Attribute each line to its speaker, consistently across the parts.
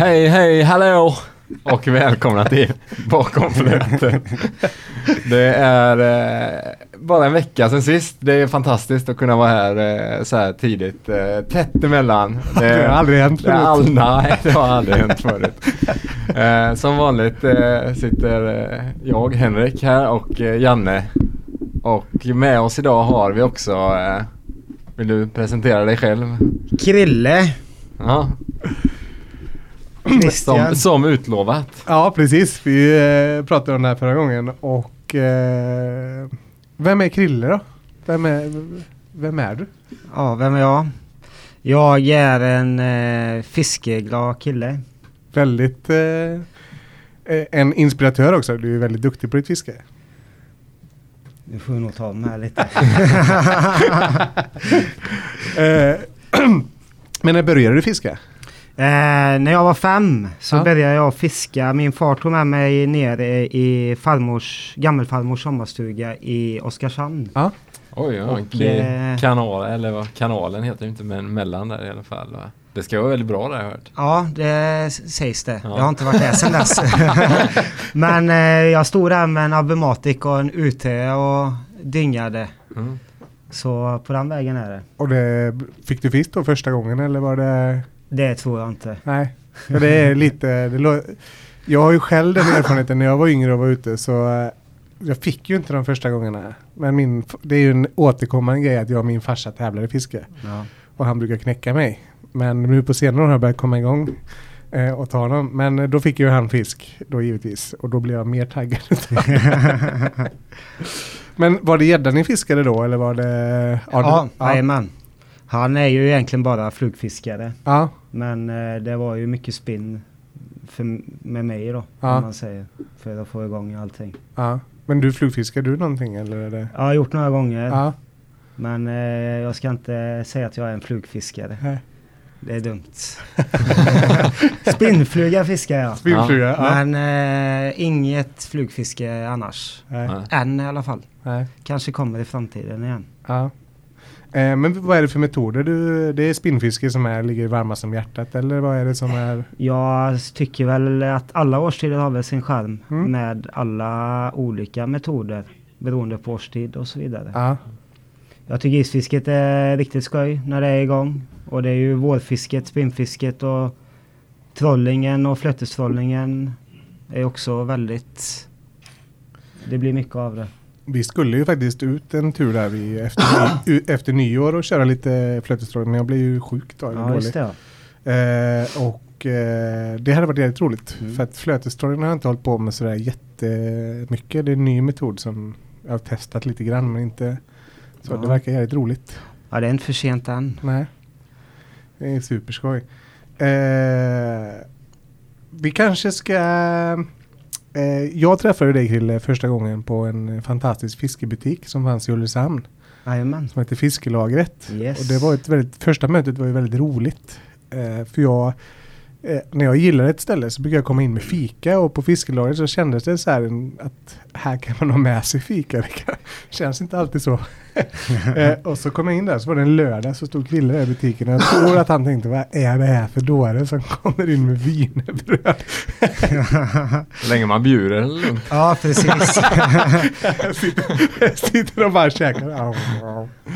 Speaker 1: Hej, hej, hallå! Och välkomna till Bakom flöten. Det är eh, bara en vecka sedan sist. Det är fantastiskt att kunna vara här eh, så här tidigt. Eh, tätt emellan.
Speaker 2: Det, det har aldrig hänt
Speaker 1: förut. All, nej, det har aldrig hänt förut. Eh, som vanligt eh, sitter eh, jag, Henrik här och eh, Janne. Och med oss idag har vi också Vill du presentera dig själv?
Speaker 3: Krille.
Speaker 1: Ja. Som, som utlovat.
Speaker 2: Ja, precis. Vi eh, pratade om det här förra gången och eh, vem är Krille då? Vem är, vem är du?
Speaker 3: Ja, vem är jag? Jag är en eh, fiskeglad kille.
Speaker 2: Väldigt eh, eh en inspiratör också. Du är väldigt duktig på ditt fiske.
Speaker 3: Nu får vi nog ta med lite.
Speaker 2: Eh, men när började du fiska?
Speaker 3: Eh, när jag var fem så ja. började jag fiska. Min far tog med mig ner i farmors, gammelfarmors sommarstuga i Oskarshamn.
Speaker 1: Ja. Oj, ja, och, eh, kanal, eller vad, kanalen heter det inte men mellan där i alla fall. Va? Det ska vara väldigt bra det har jag hört.
Speaker 3: Ja, det sägs det. Ja. Jag har inte varit där sedan dess. men eh, jag stod där med en Abumatic och en UT och dyngade. Mm. Så på den vägen är det.
Speaker 2: Och det, fick du fisk då första gången eller var det?
Speaker 3: Det tror jag inte.
Speaker 2: Nej, för det är lite... Det jag har ju själv den erfarenheten när jag var yngre och var ute så eh, jag fick ju inte de första gångerna. Men min, det är ju en återkommande grej att jag och min farsa tävlar i fiske. Ja. Och han brukar knäcka mig. Men nu på senare har jag börjat komma igång eh, och ta dem. Men eh, då fick ju han fisk då givetvis. Och då blev jag mer taggad. Men var det gädda ni fiskade då eller var det?
Speaker 3: Ja, jajamän. Ja. Han är ju egentligen bara flugfiskare.
Speaker 2: Ja.
Speaker 3: Men eh, det var ju mycket spinn för, med mig då, ja. om man säger. För att få igång allting.
Speaker 2: Ja. Men du flugfiskar du någonting eller? Är det? Ja,
Speaker 3: jag har gjort några gånger. Ja. Men eh, jag ska inte säga att jag är en flugfiskare. Nej. Det är dumt. Spinnfluga fiskar jag.
Speaker 2: Spinnfluga, ja.
Speaker 3: Men eh, inget flugfiske annars. Nej. Än i alla fall. Nej. Kanske kommer i framtiden igen.
Speaker 2: Ja. Eh, men vad är det för metoder? Du, det är spinnfiske som är, ligger varmast om hjärtat eller vad är det som är?
Speaker 3: Jag tycker väl att alla årstider har väl sin charm mm. med alla olika metoder beroende på årstid och så vidare.
Speaker 2: Ja.
Speaker 3: Jag tycker isfisket är riktigt skoj när det är igång. Och det är ju vårfisket, spinnfisket och trollingen och flötestrollingen är också väldigt... Det blir mycket av det.
Speaker 2: Vi skulle ju faktiskt ut en tur där vi efter, efter nyår och köra lite flötestrollning men jag blev ju sjuk då.
Speaker 3: Ja, just det.
Speaker 2: Eh, och eh, det hade varit jävligt roligt. Mm. För att flötestrollning har jag inte hållit på med sådär jättemycket. Det är en ny metod som jag har testat lite grann men inte så ja. det verkar jävligt roligt.
Speaker 3: Ja, det är inte för sent än.
Speaker 2: Nej. Det är superskoj. Eh, vi kanske ska... Eh, jag träffade dig Krille första gången på en fantastisk fiskebutik som fanns i Ulricehamn.
Speaker 3: Jajamän.
Speaker 2: Som heter Fiskelagret.
Speaker 3: Yes.
Speaker 2: Och det var ett väldigt, första mötet var ju väldigt roligt. Eh, för jag när jag gillar ett ställe så brukar jag komma in med fika och på fiskelagret så kändes det så här att här kan man ha med sig fika. Det känns inte alltid så. eh, och så kom jag in där så var det en lördag så stod Krille där i butiken och jag tror att han tänkte vad är det här för dåre som kommer in med wienerbröd.
Speaker 1: Länge man bjuder eller lugnt.
Speaker 3: Ja precis.
Speaker 2: sitter, sitter och bara käkar.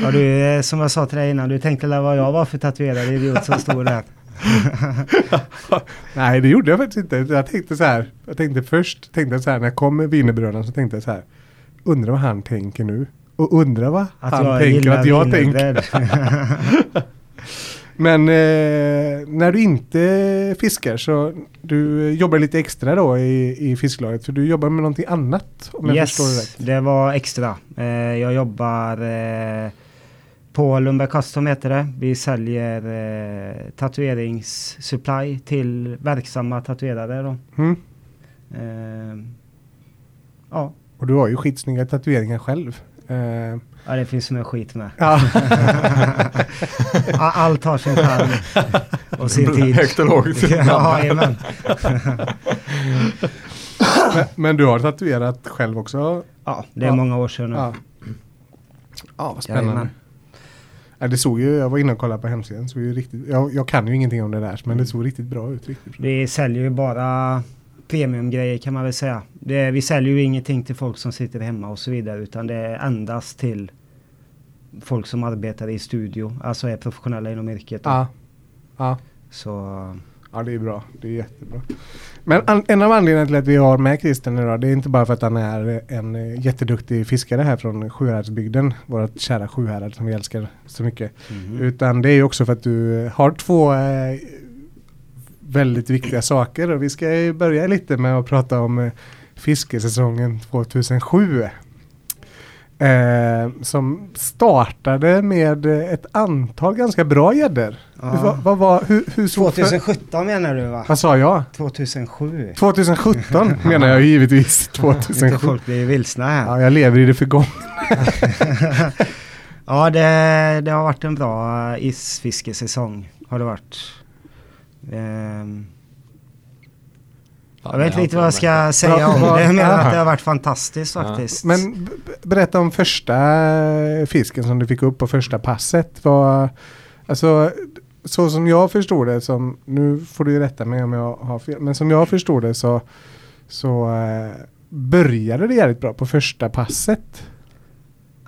Speaker 3: Ja, du, som jag sa till dig innan, du tänkte vad jag var för tatuerad idiot som stod där.
Speaker 2: Nej det gjorde jag faktiskt inte. Jag tänkte så här. Jag tänkte först, tänkte så här när jag kom med wienerbröden så tänkte jag så här. Undrar vad han tänker nu. Och undrar vad att han tänker att jag tänker. Men eh, när du inte fiskar så du jobbar lite extra då i, i fisklaget för du jobbar med någonting annat om jag
Speaker 3: yes,
Speaker 2: förstår det rätt.
Speaker 3: det var extra. Eh, jag jobbar eh, på Lundberg Custom heter det. Vi säljer eh, tatueringssupply till verksamma tatuerare då.
Speaker 2: Mm.
Speaker 3: Eh, ja.
Speaker 2: Och du har ju skitsnygga tatueringar själv. Eh.
Speaker 3: Ja det finns som skit med. Ja. Allt har sin charm och sin tid.
Speaker 1: Högt och lågt.
Speaker 3: ja,
Speaker 2: men, men du har tatuerat själv också?
Speaker 3: Ja, det är ja. många år sedan nu.
Speaker 2: Ja, ja vad spännande. Jajamän. Ja, det såg ju, jag var inne och kollade på hemsidan. Så det är ju riktigt, jag, jag kan ju ingenting om det där men det såg riktigt bra ut. Riktigt bra.
Speaker 3: Vi säljer ju bara premiumgrejer kan man väl säga. Det, vi säljer ju ingenting till folk som sitter hemma och så vidare utan det är endast till folk som arbetar i studio, alltså är professionella inom yrket.
Speaker 2: Ja. Ja.
Speaker 3: Så
Speaker 2: ja, det är bra. Det är jättebra. Men an, en av anledningarna till att vi har med Christian idag det är inte bara för att han är en eh, jätteduktig fiskare här från Sjuhäradsbygden. Vårt kära Sjuhärad som vi älskar så mycket.
Speaker 3: mhm.
Speaker 2: Utan det är också för att du har två eh, väldigt viktiga saker och vi ska börja lite med att prata om eh, fiskesäsongen 2007. Eh, som startade med eh, ett antal ganska bra gäddor. Vad, vad var, hur, hur såg för,
Speaker 3: 2017 menar du va?
Speaker 2: Vad sa jag?
Speaker 3: 2007?
Speaker 2: 2017 menar jag givetvis.
Speaker 3: Inte
Speaker 2: 2007.
Speaker 3: folk blir vilsna här.
Speaker 2: Ja, jag lever i det förgångna.
Speaker 3: ja, det, det har varit en bra isfiskesäsong. Har det varit. Ehm, jag vet inte vad jag ska säga om det. Men
Speaker 2: ja.
Speaker 3: att det har varit fantastiskt
Speaker 1: Ja.
Speaker 3: faktiskt.
Speaker 2: Men berätta om första fisken som du fick upp på första passet. Var, alltså, så som jag förstod det, som, nu får du ju rätta mig om jag har fel, men som jag förstod det så, så eh, började det jävligt bra på första passet.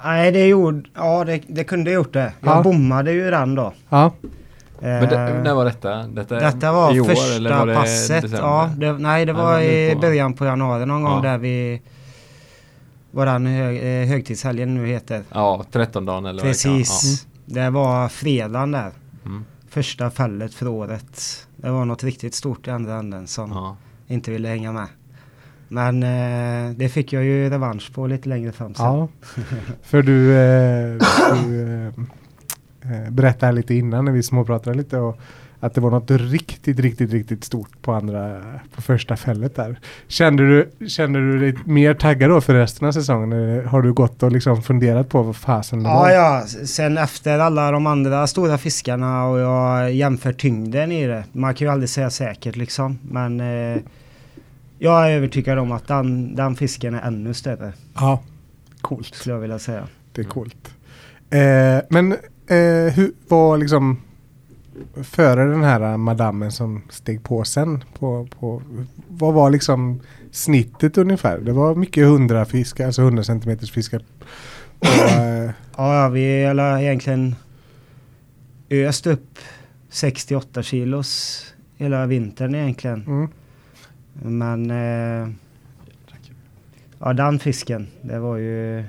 Speaker 3: Nej, det gjorde... Ja, det, det kunde gjort det. Jag
Speaker 2: Ja.
Speaker 3: bommade ju den då.
Speaker 2: Ja,
Speaker 1: Men det, när var detta? Detta,
Speaker 3: Detta var
Speaker 1: i år,
Speaker 3: första
Speaker 1: eller var det
Speaker 3: passet.
Speaker 1: december?
Speaker 3: Ja, det, nej, det var
Speaker 1: nu
Speaker 3: i
Speaker 1: på-
Speaker 3: början på januari någon gång
Speaker 1: Ja.
Speaker 3: där vi... Vad den hög, eh, högtidshelgen nu heter.
Speaker 1: Ja, 13 dagen eller vad det
Speaker 3: Precis.
Speaker 1: kan-
Speaker 3: Det var fredagen där.
Speaker 1: Ja. Mm.
Speaker 3: Första fallet för året. Det var något riktigt stort i andra änden som
Speaker 1: Ja.
Speaker 3: inte ville hänga med. Men eh, det fick jag ju revansch på lite längre fram sen.
Speaker 2: ja. för du, eh, du eh, eh, berättade lite innan när vi småpratade lite och att det var något riktigt, riktigt, riktigt stort på andra, på första fället där. Kände du, kände du dig mer taggad då för resten av säsongen? Eller Har du gått och liksom funderat på vad fasen det var?
Speaker 3: Ja, ja. Sen efter alla de andra stora fiskarna och jag jämför tyngden i det. Man kan ju aldrig säga säkert liksom. Men eh, jag är övertygad om att den, den fisken är ännu större.
Speaker 2: Ja, coolt.
Speaker 3: Skulle jag vilja säga.
Speaker 2: Det är coolt. Eh, men eh, hur var liksom före den här madammen som steg på sen? På, på, vad var liksom snittet ungefär? Det var mycket 100 fiskar, alltså 100 centimeters fiskar. Eh,
Speaker 3: Ja, ja vi har egentligen öst upp 68 kilos hela vintern egentligen.
Speaker 2: mm,
Speaker 3: Men eh, ja, den fisken, det var ju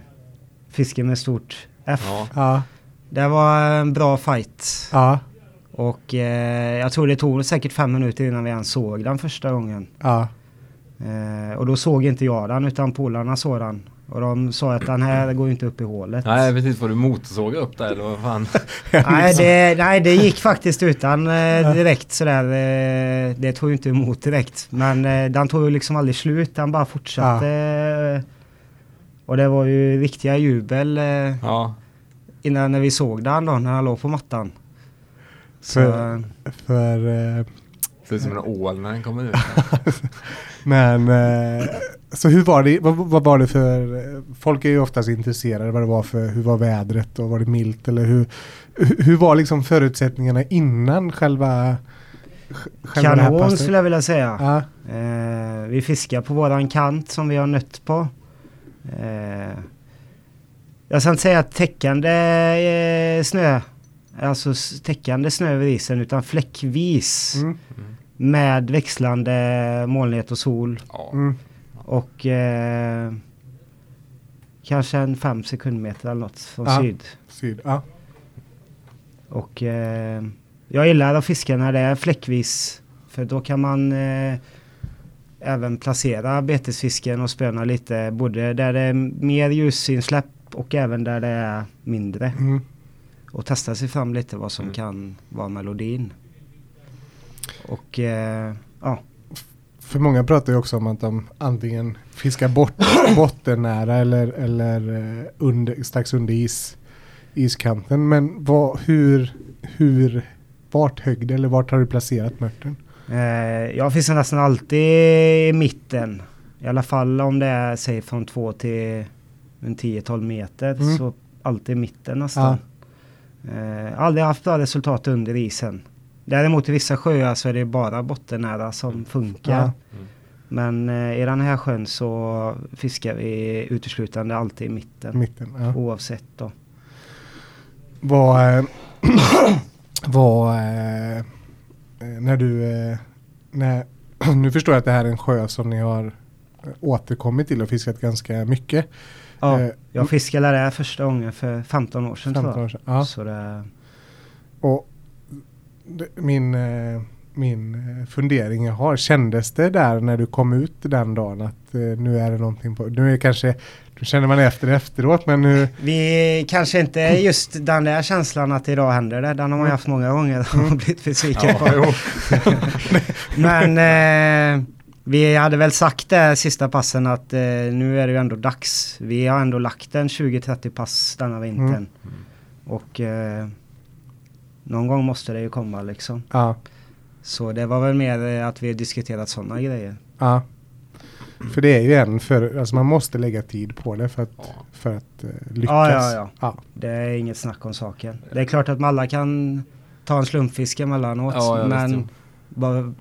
Speaker 3: fisken med stort F.
Speaker 1: Ja.
Speaker 2: ja,
Speaker 3: Det var en bra fight.
Speaker 2: ja,
Speaker 3: Och eh, jag tror det tog säkert fem minuter innan vi ens såg den första gången.
Speaker 2: ja.
Speaker 3: Eh, och då såg inte jag den utan polarna såg den. Och de sa att den här går ju inte upp i hålet.
Speaker 1: Nej, jag vet inte vad du motorsågade upp där eller vad fan.
Speaker 3: nej, det, nej, det gick faktiskt utan eh, direkt sådär. Eh, det tog ju inte emot direkt. Men eh, den tog ju liksom aldrig slut. Den bara fortsatte. Eh, och det var ju riktiga jubel eh,
Speaker 1: Ja.
Speaker 3: innan när vi såg den då, när han låg på mattan. Så,
Speaker 2: För, för eh,
Speaker 1: Ser ut som en ål när den kommer ut.
Speaker 2: Men eh, så hur var det, vad, vad var det för, folk är ju oftast intresserade vad det var för, hur var vädret och var det milt eller hur, hur var liksom förutsättningarna innan själva, själva
Speaker 3: kanon skulle jag vilja säga.
Speaker 2: Ja,
Speaker 3: Eh, vi fiskar på våran kant som vi har nött på. Eh, jag ska inte säga att täckande eh, snö, alltså täckande snö över isen, utan fläckvis
Speaker 2: mm,
Speaker 3: med växlande molnighet och sol.
Speaker 1: Ja.
Speaker 2: mm,
Speaker 3: Och eh, kanske en fem sekundmeter eller något från
Speaker 2: Ja.
Speaker 3: syd.
Speaker 2: syd, ja,
Speaker 3: Och eh, jag gillar att fiska när det är fläckvis. För då kan man eh, även placera betesfisken och spöna lite. Både där det är mer ljusinsläpp och även där det är mindre.
Speaker 2: mm.
Speaker 3: Och testa sig fram lite vad som
Speaker 1: Mm.
Speaker 3: kan vara melodin. Och eh, ja,
Speaker 2: För många pratar ju också om att de antingen fiskar bort bottennära eller, eller eh, under, strax under is, iskanten. Men vad, hur, hur, vart högg det eller vart har du placerat mörten?
Speaker 3: eh, jag fiskar nästan alltid i mitten. I alla fall om det är säg från 2 till en 10-12 meter.
Speaker 2: Mm.
Speaker 3: Så alltid i mitten nästan. Eh, aldrig haft bra resultat under isen. Däremot i vissa sjöar så är det bara bottennära som funkar.
Speaker 2: Ja.
Speaker 3: Men eh, i den här sjön så fiskar vi uteslutande alltid i mitten.
Speaker 2: Mitten. Ja.
Speaker 3: Oavsett då.
Speaker 2: Vad, eh, vad eh, eh, när du, eh, när, nu förstår jag att det här är en sjö som ni har eh, återkommit till och fiskat ganska mycket.
Speaker 3: Ja,
Speaker 2: Eh,
Speaker 3: jag fiskade där första gången för 15 år sedan
Speaker 2: 15
Speaker 3: tror
Speaker 2: år sedan. Ja.
Speaker 3: Så det,
Speaker 2: Och det- min, eh, min eh, fundering jag har, kändes det där när du kom ut den dagen att nu är det någonting på, nu är det kanske, nu känner man efter efteråt men nu,
Speaker 3: vi kanske inte just den där känslan att idag händer det. Den har man ju haft många gånger och blivit besviken på.
Speaker 1: Ja, jo.
Speaker 3: Men eh, vi hade väl sagt det sista passen att eh, nu är det ju ändå dags. Vi har ändå lagt en 20-30 pass denna vintern.
Speaker 2: Mm.
Speaker 3: Och eh, någon gång måste det ju komma liksom.
Speaker 2: ja,
Speaker 3: Så det var väl mer eh, att vi diskuterat sådana grejer.
Speaker 2: ja. För det är ju en för, alltså man måste lägga tid på det för att,
Speaker 1: Ja.
Speaker 2: för att eh, lyckas.
Speaker 3: Ja, ja, ja.
Speaker 2: ja.
Speaker 3: Det är inget snack om saken. Det är klart att alla kan ta en slumpfiske emellanåt.
Speaker 1: Ja,
Speaker 3: men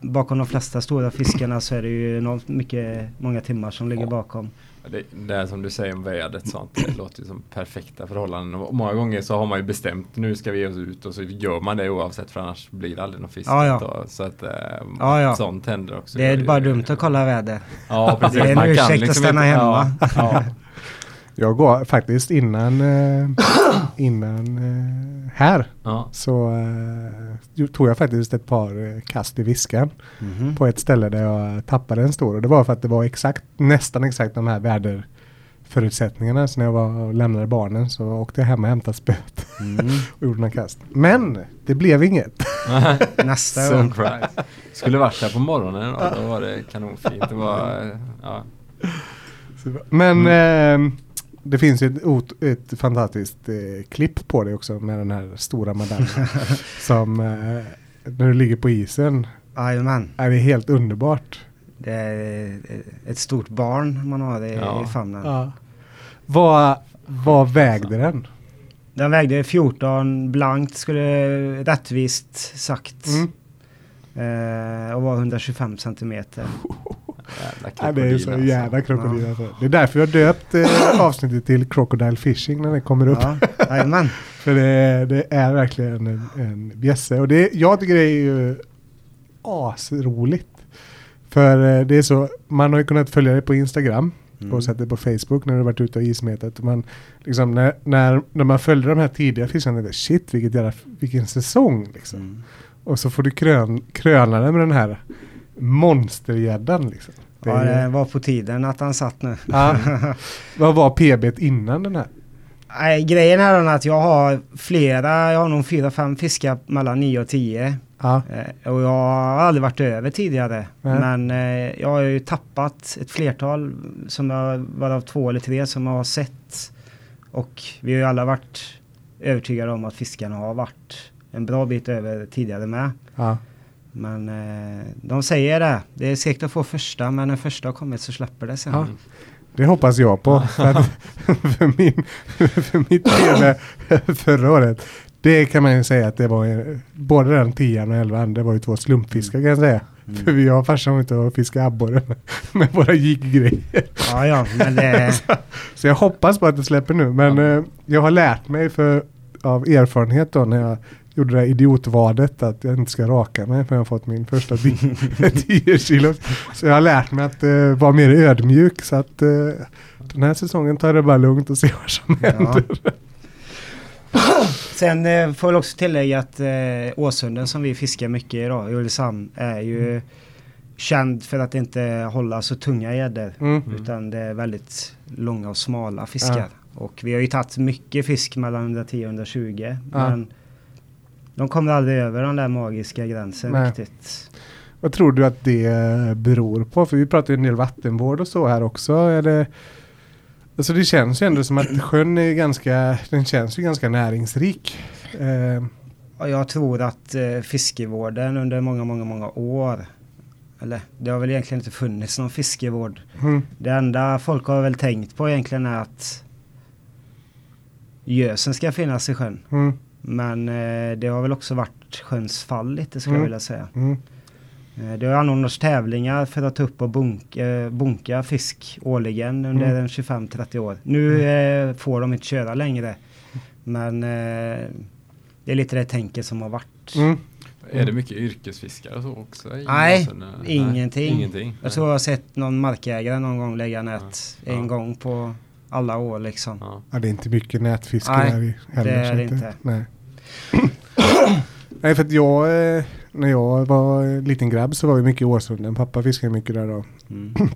Speaker 3: bakom de flesta stora fiskarna så är det ju enormt mycket, många timmar som ligger
Speaker 1: Ja.
Speaker 3: bakom.
Speaker 1: Det, det är som du säger om vädret sånt. Det låter ju som perfekta förhållanden. Och många gånger så har man ju bestämt nu ska vi ge oss ut och så gör man det oavsett för annars blir det aldrig någon fisk.
Speaker 3: Ja, ja.
Speaker 1: Så att eh,
Speaker 3: Ja,
Speaker 1: sånt händer också.
Speaker 3: Det är bara dumt att kolla väder.
Speaker 1: Ja, precis.
Speaker 3: Det är en
Speaker 1: Man kan
Speaker 3: ursäkt att
Speaker 1: liksom
Speaker 3: stanna
Speaker 1: inte-
Speaker 3: hemma.
Speaker 1: Ja, ja.
Speaker 2: Jag går faktiskt innan, eh, innan eh, här
Speaker 1: Ja.
Speaker 2: så eh, tog jag faktiskt ett par kast i viskan
Speaker 3: Mhm.
Speaker 2: på ett ställe där jag tappade en stor och det var för att det var exakt, nästan exakt de här väderförutsättningarna. Så när jag var och lämnade barnen så åkte jag hem och hämtade spöet
Speaker 3: Mm.
Speaker 2: och gjorde några kast. Men det blev inget.
Speaker 3: Nästa gång.
Speaker 1: Skulle varit där på morgonen och då var det kanonfint. Det var, ja.
Speaker 2: Men eh, det finns ju ett, ot- ett fantastiskt eh, klipp på det också med den här stora madammen. som eh, när du ligger på isen.
Speaker 3: Jajamän.
Speaker 2: Är det helt underbart.
Speaker 3: Det är ett stort barn man har i,
Speaker 1: Ja.
Speaker 3: i famnen.
Speaker 2: Ja. Vad, vad vägde den?
Speaker 3: Den vägde 14 blankt skulle rättvist sagt.
Speaker 2: Mm.
Speaker 3: Eh, och var 125 centimeter.
Speaker 2: Ja, det är ju så
Speaker 1: krokodil,
Speaker 2: jävla
Speaker 1: alltså.
Speaker 2: krokodil. Alltså. Det är därför jag döpt eh, avsnittet till Crocodile Fishing när det kommer upp.
Speaker 3: Ja.
Speaker 2: För det, det är verkligen en, en bjässe. Och det, jag tycker det är ju asroligt. För eh, det är så, man har ju kunnat följa det på Instagram
Speaker 3: Mm.
Speaker 2: och sett det på Facebook när du varit ute och ismetat. Man, liksom, när, när, när man följde de här tidiga fiskarna, det shit vilket jävla, vilken säsong. Liksom.
Speaker 3: Mm.
Speaker 2: Och så får du krön, kröna det med den här monstergäddan. Liksom. Det
Speaker 3: Ja, det var på tiden att han satt nu.
Speaker 2: Ja. Vad var PB innan den här?
Speaker 3: Nej, grejen är den att jag har flera, jag har nog fyra, fem fiskar mellan 9 och 10.
Speaker 2: Ja.
Speaker 3: Eh, och jag har aldrig varit över tidigare.
Speaker 2: Nej.
Speaker 3: Men eh, jag har ju tappat ett flertal, som jag, varav två eller tre som jag har sett. Och vi har ju alla varit övertygade om att fiskarna har varit en bra bit över tidigare med.
Speaker 2: Ja.
Speaker 3: Men eh, de säger det. Det är säkert att få första, men när första har kommit så släpper det sen.
Speaker 2: Ja. Det hoppas jag på. För, att, för, min, för mitt PB förra året. Det kan man ju säga att det var både den tian och elvan. Det var ju två slumpfiskar kan jag säga.
Speaker 3: Mm.
Speaker 2: För vi har farsan var ute och fiskade abborre med, med våra jiggrejer.
Speaker 3: Ja, ja, men det...
Speaker 2: Så jag hoppas på att det släpper nu. Men eh, jag har lärt mig för, av erfarenhet då när jag gjorde det här idiotvadet att jag inte ska raka mig för jag har fått min första 10 kilo. Så jag har lärt mig att eh, vara mer ödmjuk så att eh, den här säsongen tar det bara lugnt och ser vad som
Speaker 3: Ja.
Speaker 2: händer.
Speaker 3: Sen eh, får jag också tillägga att eh, Åsunden som vi fiskar mycket idag i Ulricehamn är ju känd för att inte hålla så tunga gäddor.
Speaker 2: Mm.
Speaker 3: Utan det är väldigt långa och smala fiskar. Och vi har ju tagit mycket fisk mellan 110 och 120.
Speaker 2: Ja.
Speaker 3: Men de kommer aldrig över den där magiska gränsen
Speaker 2: Nej.
Speaker 3: riktigt.
Speaker 2: Vad tror du att det beror på? För vi pratar ju en del vattenvård och så här också. Är det, alltså det känns ju ändå som att sjön är ganska, den känns ju ganska näringsrik. Eh,
Speaker 3: jag tror att eh, fiskevården under många, många, många år eller det har väl egentligen inte funnits någon fiskevård.
Speaker 2: mm,
Speaker 3: Det enda folk har väl tänkt på egentligen är att gösen ska finnas i sjön.
Speaker 2: mm,
Speaker 3: Men eh, det har väl också varit sjöns fall lite skulle
Speaker 2: Mm.
Speaker 3: jag vilja säga.
Speaker 2: Mm.
Speaker 3: Eh, Det har anordnats tävlingar för att ta upp och bunka, eh, bunka fisk årligen under
Speaker 2: Mm.
Speaker 3: en 25-30 år. Nu eh, får de inte köra längre. Men eh, det är lite det tänket som har varit.
Speaker 2: Mm.
Speaker 1: Är det mycket yrkesfiskare så också?
Speaker 3: Nej,
Speaker 1: Åsen?
Speaker 3: ingenting.
Speaker 1: ingenting.
Speaker 3: Jag tror jag har sett någon markägare någon gång lägga nät
Speaker 1: Ja.
Speaker 3: en
Speaker 1: Ja.
Speaker 3: gång på alla år liksom.
Speaker 1: Ja.
Speaker 2: Ja, det är inte mycket nätfiske
Speaker 3: Nej,
Speaker 2: där i heller.
Speaker 3: det är det inte.
Speaker 2: Nej. nej, för att jag, eh, när jag var liten grabb så var vi mycket i Åsunden. Pappa fiskade mycket där då.
Speaker 3: Mm.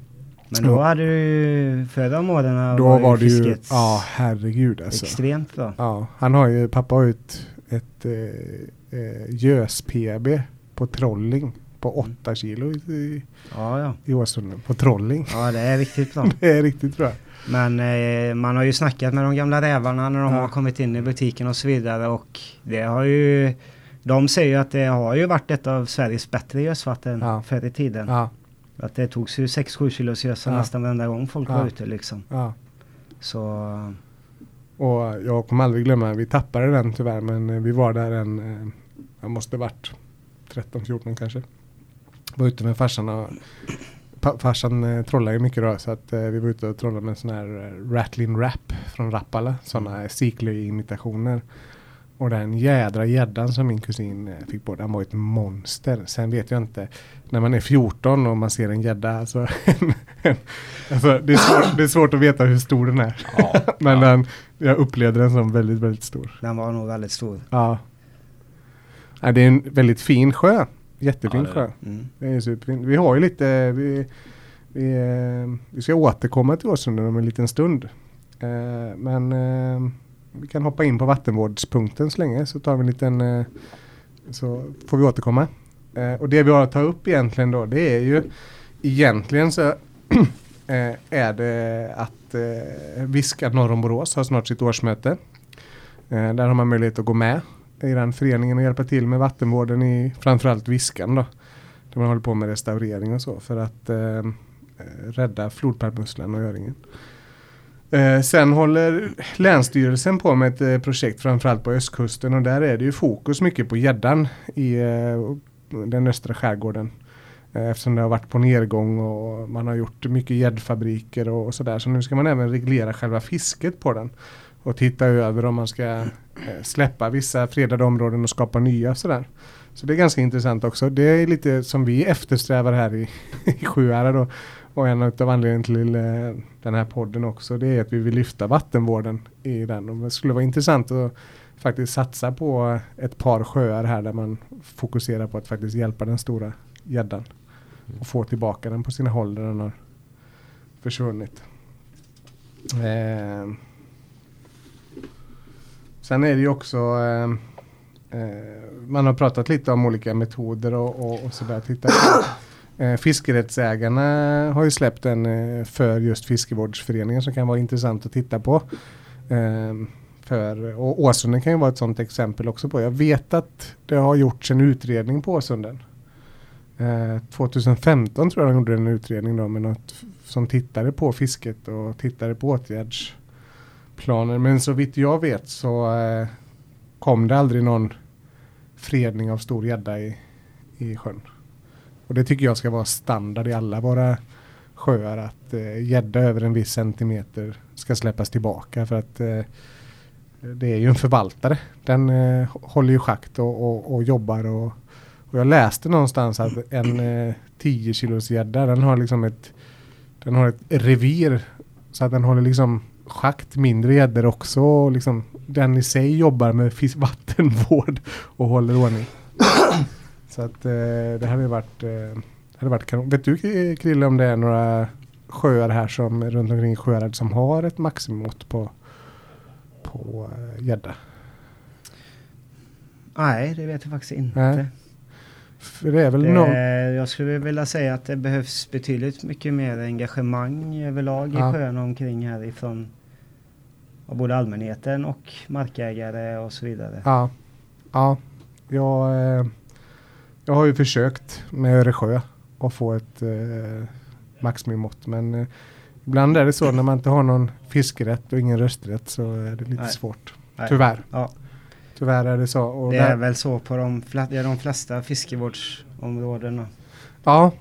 Speaker 3: Men då hade du förra om åren
Speaker 2: Då
Speaker 3: var
Speaker 2: det ju,
Speaker 3: fisket
Speaker 2: ja herregud alltså.
Speaker 3: extremt bra.
Speaker 2: Ja, han har ju, pappa har ju ett, ett eh, eh, gös-PB på trolling på
Speaker 3: Mm.
Speaker 2: 8 kilo i, i,
Speaker 3: Ja, ja.
Speaker 2: i Åsunden. På trolling.
Speaker 3: Ja, det är riktigt bra.
Speaker 2: Det är riktigt bra.
Speaker 3: Men eh, man har ju snackat med de gamla rävarna när de
Speaker 2: Ja.
Speaker 3: har kommit in i butiken och så vidare och det har ju de säger ju att det har ju varit ett av Sveriges bättre gösvatten
Speaker 2: Ja.
Speaker 3: förr i tiden.
Speaker 2: Ja,
Speaker 3: Att det togs ju 6-7 kilos gödsel
Speaker 2: Ja.
Speaker 3: nästan varenda gång folk var ute liksom. Så
Speaker 2: Och jag kommer aldrig glömma, vi tappade den tyvärr men eh, vi var där en, eh, jag måste varit 13-14 kanske. Var ute med farsan och farsan eh, trollar ju mycket då så att eh, vi var ute och trollade med sån här eh, Rattling Rap från Rappala. Sådana mm. Siklöj-imitationer. Och den jädra gäddan som min kusin eh, fick på, den var ett monster. Sen vet jag inte, när man är 14 och man ser en gädda, alltså, alltså det, är svårt, det är svårt att veta hur stor den är.
Speaker 1: Ja,
Speaker 2: Men
Speaker 1: ja.
Speaker 2: den, jag upplevde den som väldigt, väldigt stor.
Speaker 3: den var nog väldigt stor.
Speaker 2: Ja. ja det är en väldigt fin sjö. Jättefin
Speaker 1: Ja, det är
Speaker 2: sjö.
Speaker 3: Mm.
Speaker 2: Det är. Vi har ju lite, vi, vi, eh, vi ska återkomma till Åsunden om en liten stund. Eh, men eh, vi kan hoppa in på vattenvårdspunkten så länge så tar vi en liten, så får vi återkomma. Och det vi har att ta upp egentligen då det är ju egentligen så är det att Viska norr om Borås har snart sitt årsmöte. Där har man möjlighet att gå med i den föreningen och hjälpa till med vattenvården i framförallt Viskan då. Där man håller på med restaurering och så för att eh, rädda flodpärlmusslan och öringen. Eh, sen håller Länsstyrelsen på med ett eh, projekt framförallt på östkusten och där är det ju fokus mycket på gäddan i eh, den östra skärgården. Eh, eftersom det har varit på nedgång och man har gjort mycket gäddfabriker och, och sådär. Så nu ska man även reglera själva fisket på den. Och titta över om man ska Eh, släppa vissa fredade områden och skapa nya sådär. Så det är ganska intressant också. Det är lite som vi eftersträvar här i, i Sjuhärad och, och en av anledningarna till eh, den här podden också det är att vi vill lyfta vattenvården i den. Och det skulle vara intressant att faktiskt satsa på ett par sjöar här där man fokuserar på att faktiskt hjälpa den stora gäddan och få tillbaka den på sina håll där den har försvunnit. Eh, sen är det ju också eh, eh, man har pratat lite om olika metoder och, och, och sådär. Titta. Eh, fiskerättsägarna har ju släppt en eh, för just fiskevårdsföreningen som kan vara intressant att titta på. Eh, för, och Åsunden kan ju vara ett sådant exempel också på. Jag vet att det har gjorts en utredning på Åsunden. Eh, 2015 tror jag de gjorde en utredning då med något som tittade på fisket och tittade på planer. Men så vitt jag vet så eh, kom det aldrig någon fredning av stor gädda i, i sjön. Och det tycker jag ska vara standard i alla våra sjöar att eh, gädda över en viss centimeter ska släppas tillbaka för att eh, det är ju en förvaltare. Den eh, håller ju schakt och, och, och jobbar och, och jag läste någonstans att en eh, 10 kilos gädda den har liksom ett den har ett revir så att den håller liksom schakt mindre gäddor också liksom den i sig jobbar med fisk, vattenvård och håller ordning. så att eh, det hade varit, eh, hade varit kanon. Vet du Krille om det är några sjöar här som runt omkring Sjuhärad som har ett maximått på på eh, gädda?
Speaker 3: Nej, det vet jag faktiskt inte.
Speaker 2: Nej. För det är väl
Speaker 3: Det,
Speaker 2: någon...
Speaker 3: jag skulle vilja säga att det behövs betydligt mycket mer engagemang överlag
Speaker 2: Ja.
Speaker 3: i sjön omkring härifrån. Av både allmänheten och markägare och så vidare.
Speaker 2: Ja, ja. Jag, eh, jag har ju försökt med Öresjö att få ett eh, maximimått men eh, ibland är det så när man inte har någon fiskerätt och ingen rösträtt så är det lite
Speaker 3: Nej.
Speaker 2: svårt.
Speaker 3: Nej.
Speaker 2: Tyvärr.
Speaker 3: Ja.
Speaker 2: Tyvärr är det så. Och
Speaker 3: Det
Speaker 2: där,
Speaker 3: är väl så på de, ja, de flesta fiskevårdsområdena.
Speaker 2: Ja,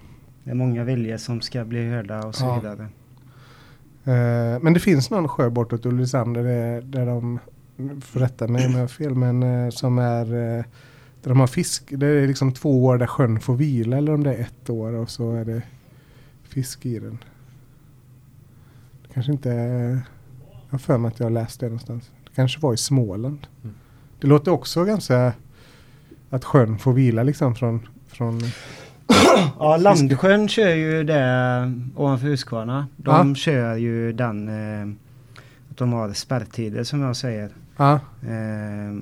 Speaker 3: Det är många viljor som ska bli hörda och så
Speaker 2: Ja.
Speaker 3: vidare.
Speaker 2: Eh, men det finns någon sjö bortåt Ulricehamn där, där de, får rätta mig om jag har fel, men eh, som är eh, där de har fisk. Det är liksom två år där sjön får vila eller om det är ett år och så är det fisk i den. Det kanske inte är, jag har för mig att jag har läst det någonstans. Det kanske var i Småland.
Speaker 1: Mm.
Speaker 2: Det låter också ganska att sjön får vila liksom från, från
Speaker 3: Ja, Landsjön kör ju det ovanför Huskvarna. De
Speaker 2: Ja.
Speaker 3: kör ju den eh, att de har spärrtider som jag säger.
Speaker 2: ja,
Speaker 3: Eh,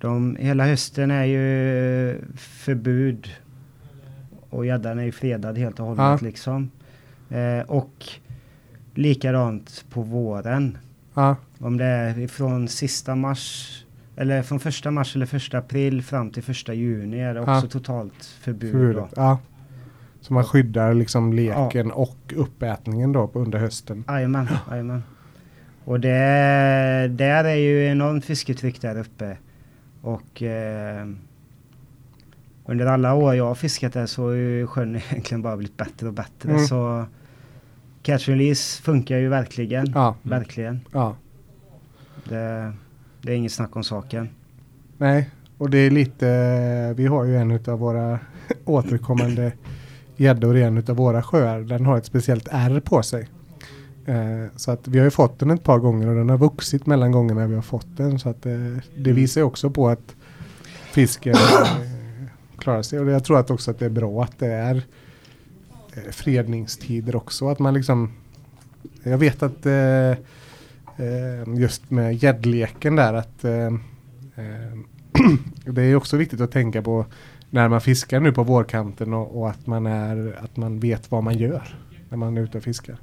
Speaker 3: de, hela hösten är ju förbud och gäddan är ju fredad helt och hållet
Speaker 2: Ja.
Speaker 3: liksom. Eh, och likadant på våren. Om det är från sista mars eller från första mars eller första april fram till första juni är det också
Speaker 2: Ja.
Speaker 3: totalt förbud.
Speaker 2: förbudet.
Speaker 3: då.
Speaker 2: Ja. Så man skyddar liksom leken och uppätningen då under hösten.
Speaker 3: Jajamän, jajamän. Och det, där är ju enormt fisketryck där uppe. Och eh, under alla år jag har fiskat där så har ju sjön egentligen bara blivit bättre och bättre.
Speaker 2: Mm.
Speaker 3: Så catch and release funkar ju verkligen.
Speaker 2: Ja,
Speaker 3: Verkligen.
Speaker 2: ja.
Speaker 3: Det, det är inget snack om saken.
Speaker 2: Nej, och det är lite, vi har ju en utav våra återkommande gäddor i en utav våra sjöar. Den har ett speciellt R på sig. Eh, så att vi har ju fått den ett par gånger och den har vuxit mellan gångerna vi har fått den. Så att eh, det visar ju också på att fisken eh, klarar sig. Och jag tror att också att det är bra att det är eh, fredningstider också. Att man liksom, jag vet att just med gäddleken där att eh, eh, det är också viktigt att tänka på när man fiskar nu på vårkanten och, och att, man är, att man vet vad man gör när man är ute och fiskar.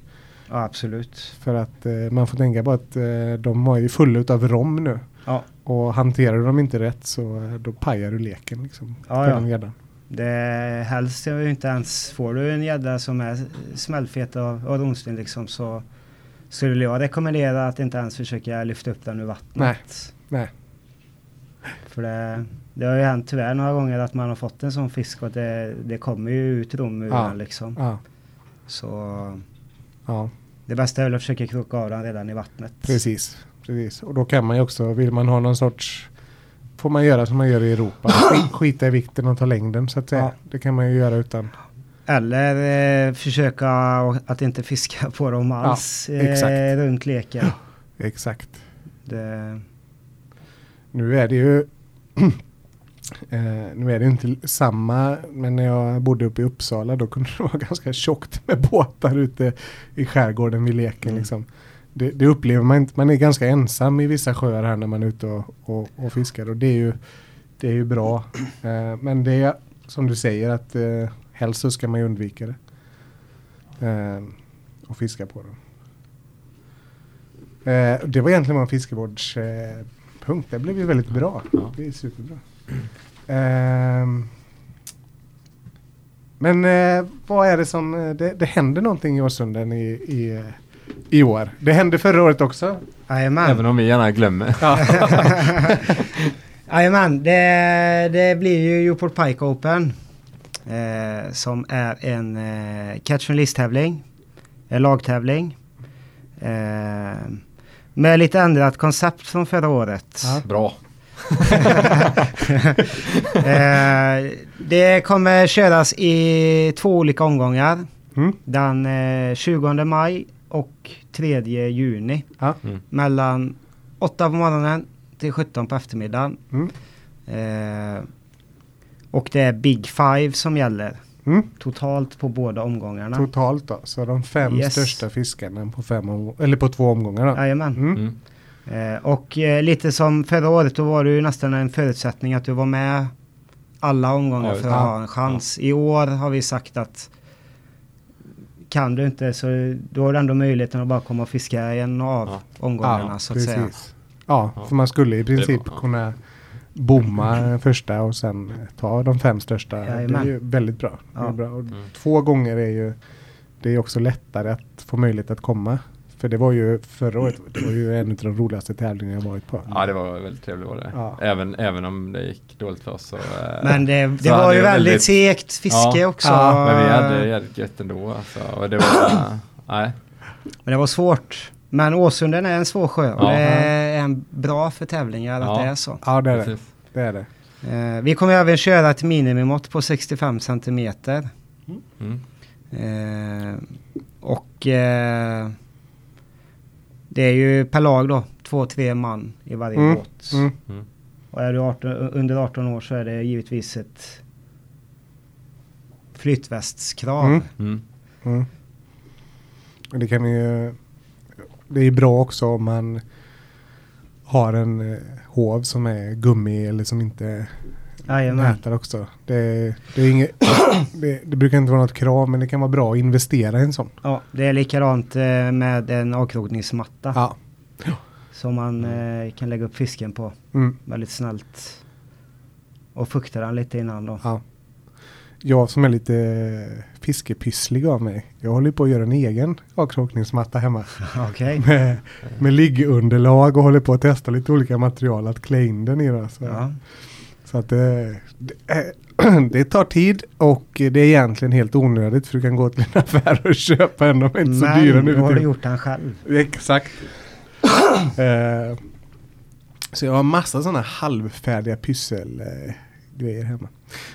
Speaker 3: Ja, absolut.
Speaker 2: För att eh, man får tänka på att eh, de har ju fulla utav rom nu.
Speaker 3: Ja.
Speaker 2: Och hanterar du dem inte rätt så eh, då pajar du leken liksom.
Speaker 3: Ja,
Speaker 2: på
Speaker 3: ja.
Speaker 2: den.
Speaker 3: Det helst inte ens, får du en gädda som är smällfet av, av ronsvin liksom så skulle jag rekommendera att inte ens försöka lyfta upp den ur vattnet.
Speaker 2: Nej, nej.
Speaker 3: För det, det har ju hänt tyvärr några gånger att man har fått en sån fisk och det, det kommer ju ut rom ur
Speaker 2: Ja.
Speaker 3: den liksom.
Speaker 2: Ja,
Speaker 3: Så
Speaker 2: ja,
Speaker 3: det bästa är väl att försöka kroka av den redan i vattnet.
Speaker 2: precis. precis. Och då kan man ju också, vill man ha någon sorts Får man göra som man gör i Europa. Sk- Skita i vikten och ta längden så att säga.
Speaker 3: Ja.
Speaker 2: Det kan man ju göra utan.
Speaker 3: Eller eh, försöka att inte fiska på dem alls
Speaker 2: exakt.
Speaker 3: eh, runt leken.
Speaker 2: Exakt.
Speaker 3: Det,
Speaker 2: Nu är det ju eh, Nu är det inte samma men när jag bodde uppe i Uppsala då kunde det vara ganska tjockt med båtar ute i skärgården vid leken.
Speaker 3: Mm.
Speaker 2: Liksom. Det, det upplever man inte. Man är ganska ensam i vissa sjöar här när man är ute och, och, och fiskar och det är ju, det är ju bra. Eh, men det är som du säger att eh, helst så ska man ju undvika det. Eh, och fiska på dem. Eh, det var egentligen vår fiskevårdspunkt. Eh, punkt. det blev ju väldigt bra.
Speaker 1: Ja.
Speaker 2: Det är superbra. Ehm, men eh, vad är det som, eh, det, det händer någonting i Åsunden i, i, i år. Det hände förra året också.
Speaker 3: Jajamän.
Speaker 1: Även om vi gärna glömmer.
Speaker 3: Jajamän, det, det blir ju Newport Pike Open. Eh, som är en eh, catch and list tävling. En lagtävling. Eh, med lite ändrat koncept från förra året.
Speaker 2: Ja.
Speaker 1: Bra.
Speaker 3: eh, det kommer köras i två olika omgångar.
Speaker 2: Mm.
Speaker 3: Den eh, 20 maj och 3 juni.
Speaker 2: Ja.
Speaker 1: Mm.
Speaker 3: Mellan 8 på morgonen till 17 på eftermiddagen.
Speaker 2: Mm.
Speaker 3: Eh, och det är Big Five som gäller.
Speaker 2: Mm.
Speaker 3: Totalt på båda omgångarna.
Speaker 2: Totalt då. Så de fem
Speaker 3: Yes.
Speaker 2: största fiskarna på, fem omgå- eller på två omgångar. Då.
Speaker 3: Jajamän.
Speaker 2: Mm.
Speaker 1: Mm.
Speaker 3: Eh, och eh, lite som förra året då var det ju nästan en förutsättning att du var med alla omgångar
Speaker 1: Ja,
Speaker 3: för att
Speaker 2: ja.
Speaker 3: ha en chans. I år har vi sagt att kan du inte så då har du ändå möjligheten att bara komma och fiska en av
Speaker 1: Ja.
Speaker 3: omgångarna så att säga.
Speaker 2: precis. Ja,
Speaker 1: Ja.
Speaker 2: för man skulle i princip
Speaker 1: ja.
Speaker 2: kunna bomma första och sen ta de fem största. Det är
Speaker 3: Jajamän.
Speaker 2: ju väldigt bra. Det är
Speaker 3: Ja.
Speaker 2: bra. Och
Speaker 1: Mm.
Speaker 2: Två gånger är ju det är också lättare att få möjlighet att komma För det var ju förra året, det var ju en av de roligaste tävlingarna jag varit på.
Speaker 1: Ja det var väldigt trevligt var det.
Speaker 2: Ja.
Speaker 1: Även, även om det gick dåligt för oss så... eh,
Speaker 3: Men det, det
Speaker 1: så
Speaker 3: var ju väldigt segt fiske
Speaker 1: Ja.
Speaker 3: också.
Speaker 2: Ja,
Speaker 1: Men vi hade jävligt gött ändå alltså. Och det var... nej.
Speaker 3: Men det var svårt. Men Åsunden är en svår sjö och
Speaker 1: Ja.
Speaker 3: det är en bra för tävlingar att
Speaker 1: Ja.
Speaker 3: det är så.
Speaker 2: Ja det är det.
Speaker 1: Precis.
Speaker 2: det, är det.
Speaker 3: Eh, vi kommer även köra ett minimimått på 65 centimeter.
Speaker 1: Mm.
Speaker 3: Eh, och eh, det är ju per lag då, två, tre man i varje
Speaker 2: Mm,
Speaker 3: båt.
Speaker 2: Mm.
Speaker 1: Mm.
Speaker 3: Och är du 18, under 18 år så är det givetvis ett flytvästskrav.
Speaker 2: Mm.
Speaker 1: Mm.
Speaker 2: Mm. Och Det kan ju... Det är bra också om man har en eh, hov som är gummi eller som inte
Speaker 3: Jajamän.
Speaker 2: mäter också. Det, det, är inget, det, det brukar inte vara något krav men det kan vara bra att investera i en sån.
Speaker 3: Ja, det är likadant eh, med en avkrokningsmatta
Speaker 2: Ja.
Speaker 3: som man eh, kan lägga upp fisken på
Speaker 2: Mm.
Speaker 3: väldigt snällt. Och fukta den lite innan då.
Speaker 2: Ja. Jag som är lite fiskepysslig av mig. Jag håller på att göra en egen avkrokningsmatta hemma.
Speaker 3: Okej.
Speaker 2: Med, med liggunderlag och håller på att testa lite olika material att klä in den i. Då, så.
Speaker 3: Ja.
Speaker 2: Så att det, det, det tar tid och det är egentligen helt onödigt för du kan gå till en affär och köpa en. De är inte så dyra
Speaker 3: Men
Speaker 2: nu
Speaker 3: nu har du gjort den själv.
Speaker 2: Exakt. Eh, så jag har massa sådana halvfärdiga pysselgrejer eh, grejer hemma.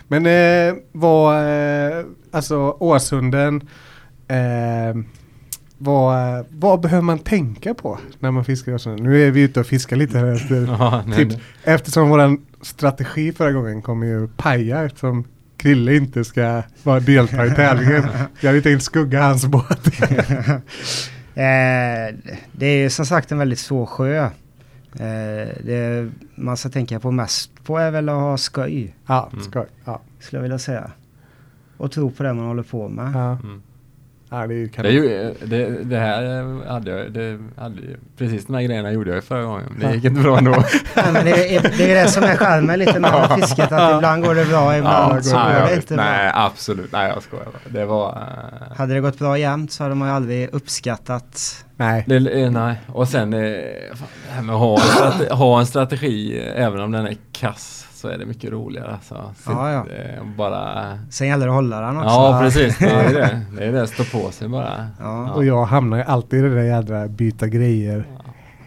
Speaker 2: Men eh, vad, eh, alltså Åsunden, eh, vad, vad behöver man tänka på när man fiskar i Åsunden? Nu är vi ute och fiskar lite här efter,
Speaker 1: Ja, nej,
Speaker 2: typ,
Speaker 1: nej.
Speaker 2: eftersom våran strategi förra gången kommer ju paja eftersom Krille inte ska vara delta i tävlingen. Jag hade tänkt skugga hans båt.
Speaker 3: Eh, det är ju som sagt en väldigt svår sjö. Eh, det man ska tänka på mest på är väl att ha skoj,
Speaker 2: ja,
Speaker 1: Mm.
Speaker 2: skoj. Ja.
Speaker 3: skulle jag vilja säga. Och tro på det man håller på med.
Speaker 2: Ja.
Speaker 1: Mm.
Speaker 2: Ja, det
Speaker 1: Det, ju, det, det här hade jag, det hade, precis de här grejerna gjorde jag ju förra gången. Det gick inte bra ändå.
Speaker 3: Nej, men det, är, det är det som är charmen lite med fisket, att ibland går det bra, ibland så går det inte bra.
Speaker 1: nej, absolut. Nej, jag skojar. Det var... eh,
Speaker 3: Hade det gått bra jämt så hade man ju aldrig uppskattat.
Speaker 2: Nej.
Speaker 1: Det, eh, nej, och sen eh, fan, det här med att ha en, strate, ha en strategi, även om den är kass, så är det mycket roligare. Alltså. Så,
Speaker 3: Ja, ja.
Speaker 1: eh, bara...
Speaker 3: Sen gäller det att hålla den också.
Speaker 1: Ja, precis. Det är det. Det är det, stå på sig bara.
Speaker 3: Ja.
Speaker 2: Och jag hamnar ju alltid i det där jädra byta grejer.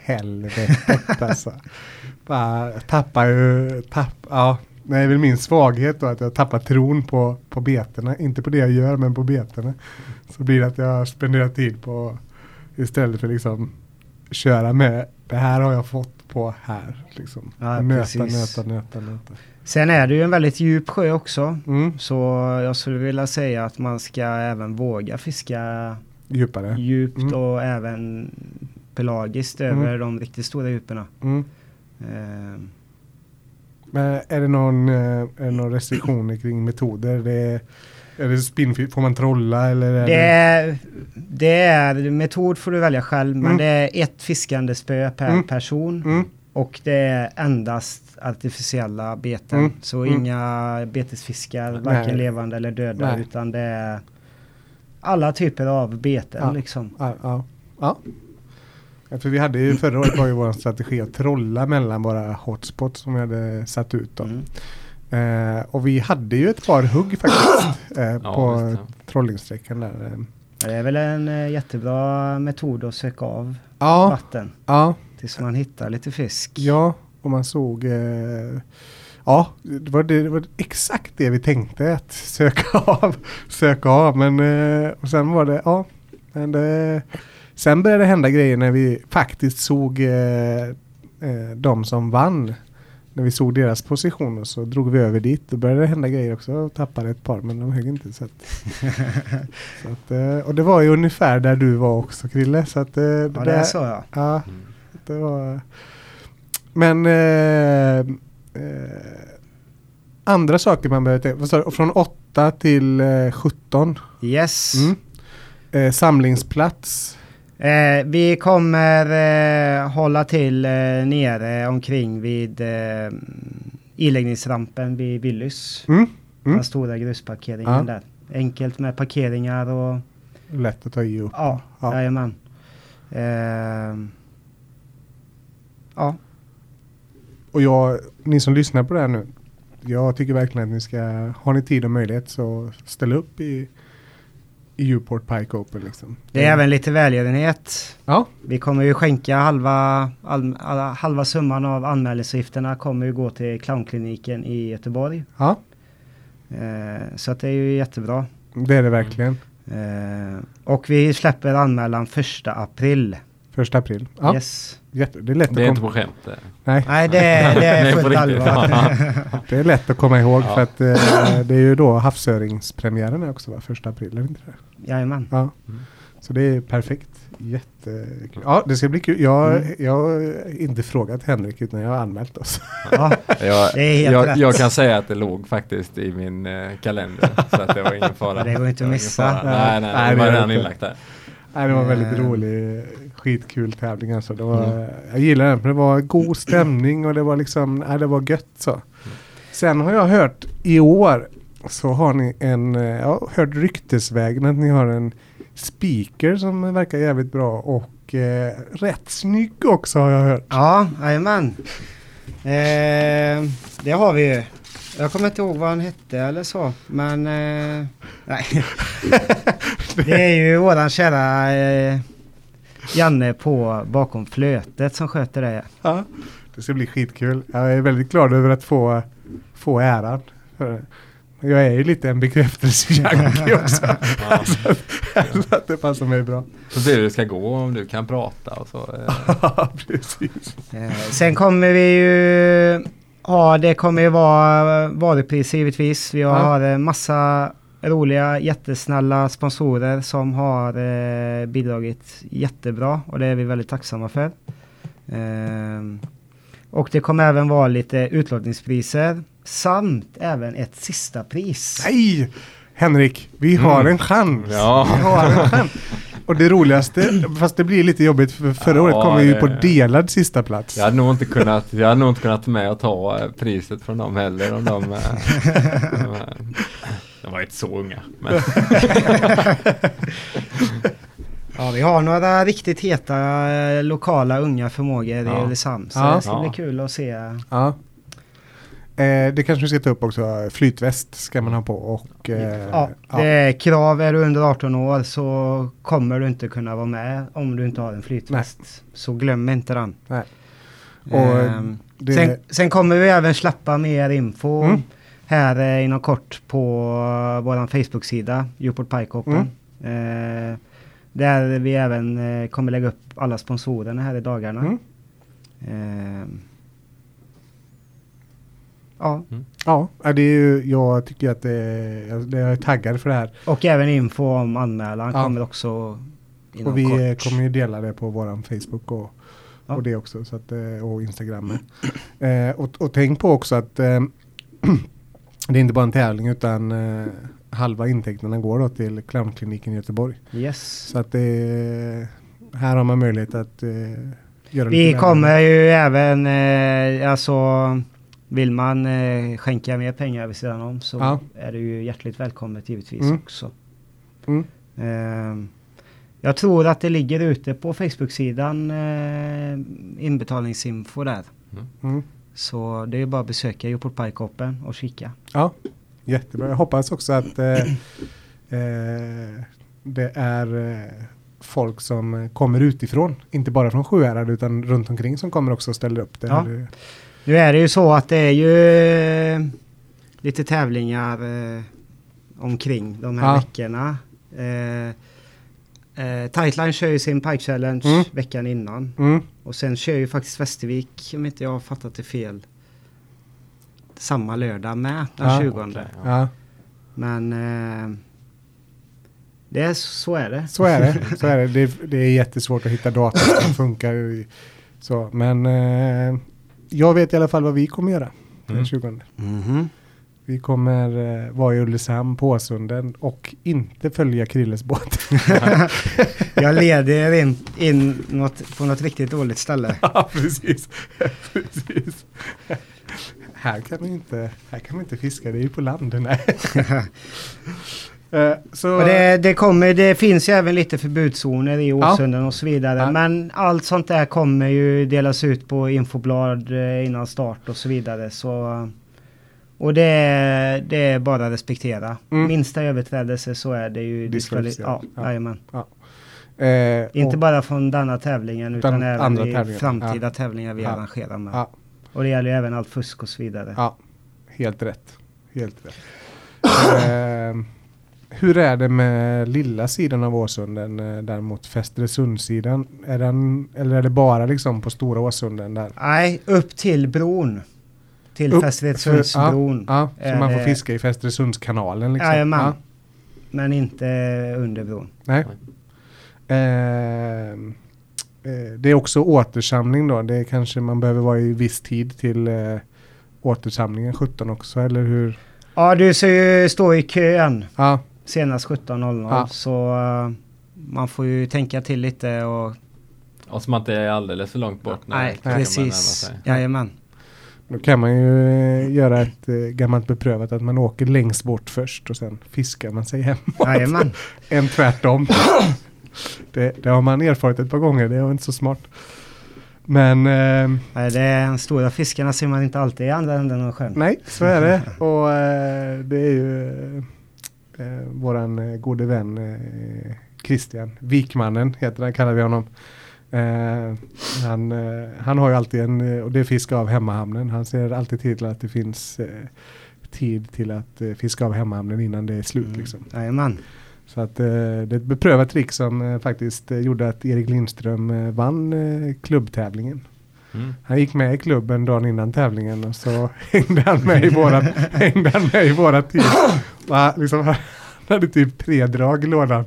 Speaker 2: Helvetet alltså. Bara tappar ju, tapp, ja. Det är väl min svaghet då att jag tappar tron på, på betena. Inte på det jag gör men på betena. Så blir det att jag spenderar tid på istället för liksom köra med det här har jag fått på här. Liksom.
Speaker 3: Ja,
Speaker 2: nöta,
Speaker 3: precis.
Speaker 2: nöta, nöta, nöta.
Speaker 3: Sen är det ju en väldigt djup sjö också.
Speaker 2: Mm,
Speaker 3: Så jag skulle vilja säga att man ska även våga fiska
Speaker 2: djupare.
Speaker 3: djupt
Speaker 2: Mm.
Speaker 3: och även pelagiskt
Speaker 2: Mm.
Speaker 3: över de riktigt stora djupen.
Speaker 2: Mm.
Speaker 3: Eh,
Speaker 2: Men är det någon, eh, är det någon restriktioner kring metoder? Det är, är det spinfil, får man trolla eller? Är
Speaker 3: det, är, det är, metod får du välja själv, men
Speaker 2: Mm.
Speaker 3: det är ett fiskande spö per
Speaker 2: Mm.
Speaker 3: person.
Speaker 2: Mm,
Speaker 3: Och det är endast artificiella beten.
Speaker 2: Mm.
Speaker 3: Så
Speaker 2: Mm.
Speaker 3: inga betesfiskar, varken
Speaker 2: Nej.
Speaker 3: levande eller döda.
Speaker 2: Nej.
Speaker 3: Utan det är alla typer av beten
Speaker 2: Ja.
Speaker 3: liksom.
Speaker 2: ja, ja. ja. Ja, för vi hade ju förra året var ju vår strategi att trolla mellan våra hotspots som vi hade satt ut. Då. Eh, och vi hade ju ett par hugg faktiskt eh,
Speaker 1: Ja,
Speaker 2: på trollningssträckan där. eh.
Speaker 3: Det är väl en eh, jättebra metod att söka av
Speaker 2: Ja,
Speaker 3: vatten.
Speaker 2: ja,
Speaker 3: Tills man hittar lite fisk.
Speaker 2: ja, och man såg eh, Ja, det var, det, det var exakt det vi tänkte att söka av. Söka av, men eh, och sen var det, ja. Men det, sen började det hända grejer när vi faktiskt såg eh, eh, de som vann. När vi såg deras position och så drog vi över dit. Då började det hända grejer också. Jag tappade ett par men de högg inte. Så så att, eh, och det var ju ungefär där du var också Krille. Så att, eh, det
Speaker 3: Ja, det är så ja.
Speaker 1: Mm.
Speaker 2: det var... Men eh, eh, andra saker man behöver tänka sa du? Från 8 till eh, 17.
Speaker 3: Yes.
Speaker 2: Mm. Eh, samlingsplats.
Speaker 3: Eh, vi kommer eh, hålla till eh, nere omkring vid eh, iläggningsrampen vid Willys.
Speaker 2: Mm. Mm.
Speaker 3: Den stora grusparkeringen
Speaker 2: Ja.
Speaker 3: där. Enkelt med parkeringar och
Speaker 2: Lätt att ta i upp.
Speaker 3: ja,
Speaker 2: Ja.
Speaker 3: jajamän. Eh, ja,
Speaker 2: Och jag, ni som lyssnar på det här nu. Jag tycker verkligen att ni ska, har ni tid och möjlighet så ställ upp i, i Uport Pike Open liksom.
Speaker 3: det är även lite välgörenhet.
Speaker 2: Ja,
Speaker 3: Vi kommer ju skänka halva, all, alla, halva summan av anmälningsavgifterna kommer ju gå till clownkliniken i Göteborg.
Speaker 2: ja,
Speaker 3: Eh, så att det är ju jättebra.
Speaker 2: det är det verkligen.
Speaker 3: Eh, och vi släpper anmälan första april.
Speaker 2: Första april. Ja,
Speaker 3: Yes.
Speaker 2: Jätte, det är lätt
Speaker 1: Det är
Speaker 2: att
Speaker 1: inte
Speaker 2: komma,
Speaker 1: på skämt det.
Speaker 2: nej,
Speaker 3: Nej, det, är- det är
Speaker 1: Nej,
Speaker 3: fullt allvar.
Speaker 2: det är lätt att komma ihåg
Speaker 1: Ja.
Speaker 2: för att eh, det är ju då havsöringspremiären är också va? Första april, är det inte det?
Speaker 3: Jajamän.
Speaker 2: Ja.
Speaker 1: Mm.
Speaker 2: Så det är perfekt. Jättekul. Ja, det ska bli kul. Jag,
Speaker 3: Mm.
Speaker 2: jag har inte frågat Henrik utan jag har anmält oss.
Speaker 3: Ja,
Speaker 1: Jag,
Speaker 3: Det är helt
Speaker 1: jag,
Speaker 3: rätt.
Speaker 1: jag kan säga att det låg faktiskt i min eh, kalender. Så att det var ingen fara.
Speaker 3: Det går inte att missa.
Speaker 1: fara. Nej, nej,
Speaker 2: Nej,
Speaker 1: det var redan
Speaker 2: inte.
Speaker 1: inlagt där.
Speaker 2: Nej, det var väldigt
Speaker 3: Eh.
Speaker 2: rolig, skitkul tävling alltså. Det var,
Speaker 1: Mm.
Speaker 2: Jag gillar den för det var god stämning och det var liksom, nej, det var gött så. Sen har jag hört i år så har ni en, eh, jag har hört ryktesvägen att ni har en speaker som verkar jävligt bra och eh, rätt snygg också har jag hört.
Speaker 3: ja jajamän. Eh, det har vi ju. Jag kommer inte ihåg vad han hette eller så. Men eh, nej. det är ju våran kära eh, Janne på bakom flötet som sköter det.
Speaker 2: Ja, det ska bli skitkul. Jag är väldigt glad över att få, få äran. Jag är ju lite en bekräftelsejunkie också.
Speaker 1: Ja.
Speaker 2: så att det passar mig bra.
Speaker 1: Så ser hur det ska gå om du kan prata och så. eh.
Speaker 2: Ja, precis.
Speaker 3: Eh, sen kommer vi ju Ja det kommer ju vara varupris givetvis. Vi
Speaker 2: Ja.
Speaker 3: har en massa roliga jättesnälla sponsorer som har eh, bidragit jättebra och det är vi väldigt tacksamma för. Ehm, och det kommer även vara lite utlottningspriser samt även ett sista pris.
Speaker 2: Nej! Henrik, vi har
Speaker 1: Mm.
Speaker 2: en chans.
Speaker 1: Ja.
Speaker 2: Vi har en chans. Och det roligaste, fast det blir lite jobbigt för förra
Speaker 1: Ja,
Speaker 2: året kom vi ju på delad sista plats.
Speaker 1: Jag hade nog inte kunnat, jag hade nog inte kunnat med och ta eh, priset från dem heller om de, eh, de, eh, de var inte så unga. Men,
Speaker 3: Ja, vi har några riktigt heta eh, lokala unga förmågor i
Speaker 1: Ja.
Speaker 3: Ulricehamn. Så
Speaker 2: Ja.
Speaker 3: det ska
Speaker 1: Ja.
Speaker 3: bli kul att se.
Speaker 2: Ja. Eh, det kanske vi ska ta upp också. Flytväst ska man ha på och... Eh,
Speaker 3: Ja, det är krav. Är du under 18 år så kommer du inte kunna vara med om du inte har en flytväst. Så glöm inte den.
Speaker 2: Nej. Och det-
Speaker 3: sen, sen kommer vi även släppa mer info
Speaker 2: Mm.
Speaker 3: Här eh, inom kort på uh, vår Facebook-sida, Uport Pike Open.
Speaker 2: Mm.
Speaker 3: Eh, där vi även eh, kommer lägga upp alla sponsorerna här i dagarna.
Speaker 2: Mm.
Speaker 3: Ja,
Speaker 2: Ja, ja, det är ju, jag tycker att det är, jag, är taggad för det här.
Speaker 3: och även info om anmälan
Speaker 2: Ja.
Speaker 3: kommer också inom
Speaker 2: och vi
Speaker 3: kort.
Speaker 2: eh, kommer ju dela det på våran Facebook och,
Speaker 3: Ja.
Speaker 2: och det också. Så att, eh, och Instagram. Eh, och, och tänk på också att eh, det är inte bara en tävling utan eh, halva intäkterna går då till clownkliniken i Göteborg.
Speaker 3: Yes.
Speaker 2: Så att det är, här har man möjlighet att eh, göra
Speaker 3: Vi
Speaker 2: lite
Speaker 3: kommer ju även, eh, alltså vill man eh, skänka mer pengar vid sidan om så
Speaker 2: Ja.
Speaker 3: är det ju hjärtligt välkommet givetvis
Speaker 2: Mm.
Speaker 3: också.
Speaker 2: Mm.
Speaker 3: Eh, jag tror att det ligger ute på Facebook-sidan eh, inbetalningsinfo där.
Speaker 2: Mm.
Speaker 3: Så det är bara att besöka Pike Open och kika.
Speaker 2: Ja, jättebra. Jag hoppas också att eh, eh, det är eh, folk som kommer utifrån. Inte bara från Sjuhärad utan runt omkring som kommer också och ställer upp. Det
Speaker 3: Ja. Nu är det ju så att det är ju eh, lite tävlingar eh, omkring de här
Speaker 2: Ja.
Speaker 3: veckorna. Eh, eh, Tightline kör ju sin Pike Challenge
Speaker 2: Mm.
Speaker 3: veckan innan.
Speaker 2: mm,
Speaker 3: Och sen kör ju faktiskt Västervik, om inte jag har fattat det fel, samma lördag med den
Speaker 2: Ja.
Speaker 3: 20.
Speaker 1: Okej, ja.
Speaker 3: Men eh, det är, så är det.
Speaker 2: så är det. Så är det. Det, det är jättesvårt att hitta data som funkar. i- Så, men eh, jag vet i alla fall vad vi kommer göra den
Speaker 1: Mm.
Speaker 2: 20. Vi kommer eh, vara i Ulricehamn på Åsunden och inte följa Krilles båt.
Speaker 3: Jag leder in, in något, på något riktigt dåligt ställe.
Speaker 2: Ja, precis. precis. här, kan man inte, här kan man inte fiska, det är ju på land. Nej. Eh, så,
Speaker 3: Och det, det, kommer, det finns ju även lite förbudszoner i Åsunden och så vidare.
Speaker 2: Ja.
Speaker 3: Men allt sånt där kommer ju delas ut på infoblad eh, innan start och så vidare. Så, och det, det är bara att respektera.
Speaker 2: Mm.
Speaker 3: Minsta överträdelse så är det ju diskvalificerat. Ja.
Speaker 2: Ja.
Speaker 3: jajamän.
Speaker 2: eh,
Speaker 3: Inte bara från denna tävlingen utan,
Speaker 2: Utan
Speaker 3: även i
Speaker 2: tävlingar.
Speaker 3: framtida
Speaker 2: Ja.
Speaker 3: tävlingar vi
Speaker 2: Ja.
Speaker 3: arrangerar med.
Speaker 2: Ja.
Speaker 3: Och det gäller ju även allt fusk och så vidare.
Speaker 2: Ja, helt rätt. Helt rätt. eh, hur är det med lilla sidan av Åsunden eh, däremot Fästresundssidan? Är den, eller är det bara liksom på stora Åsunden där?
Speaker 3: Nej, upp till bron. Till
Speaker 2: Upp-
Speaker 3: Fästvedsundsbron.
Speaker 2: Ja, så man får
Speaker 3: det-
Speaker 2: fiska i Fästresundskanalen liksom?
Speaker 3: Jajamän.
Speaker 2: Ja,
Speaker 3: Men inte under bron.
Speaker 2: nej. Eh, eh, det är också återsamling då. Det är kanske man behöver vara i viss tid till eh, återsamlingen 17 också, eller hur?
Speaker 3: Ja, du ser ju stå i kön
Speaker 2: Ja,
Speaker 3: senast 17.00
Speaker 2: Ja.
Speaker 3: så eh, man får ju tänka till lite och...
Speaker 1: Och som att det är alldeles för långt bort. när
Speaker 3: Nej, precis. Jajamän.
Speaker 2: Då kan man ju eh, göra ett eh, gammalt beprövat att man åker längst bort först och sen fiskar man sig hem.
Speaker 3: Jajamän.
Speaker 2: Än tvärtom. det, det har man erfarit ett par gånger, det är inte så smart. Men eh,
Speaker 3: Nej, det är de stora fiskarna ser man inte alltid i andra änden av sjön.
Speaker 2: nej, så är det. Och eh, det är ju eh, våran eh, gode vän eh, Christian Vikmannen heter han, kallar vi honom. Eh, han, eh, han har ju alltid en, eh, och det är fiska av hemmahamnen. Han ser alltid till att det finns eh, tid till att eh, fiska av hemmahamnen innan det är slut.
Speaker 3: Mm.
Speaker 2: Liksom. Så att eh, det är ett beprövat trick som eh, faktiskt eh, gjorde att Erik Lindström eh, vann eh, klubbtävlingen.
Speaker 1: Mm.
Speaker 2: Han gick med i klubben dagen innan tävlingen och så hängde han med i vårat, hängde han med i vårat team. Och han, liksom, han hade typ tre drag i lådan.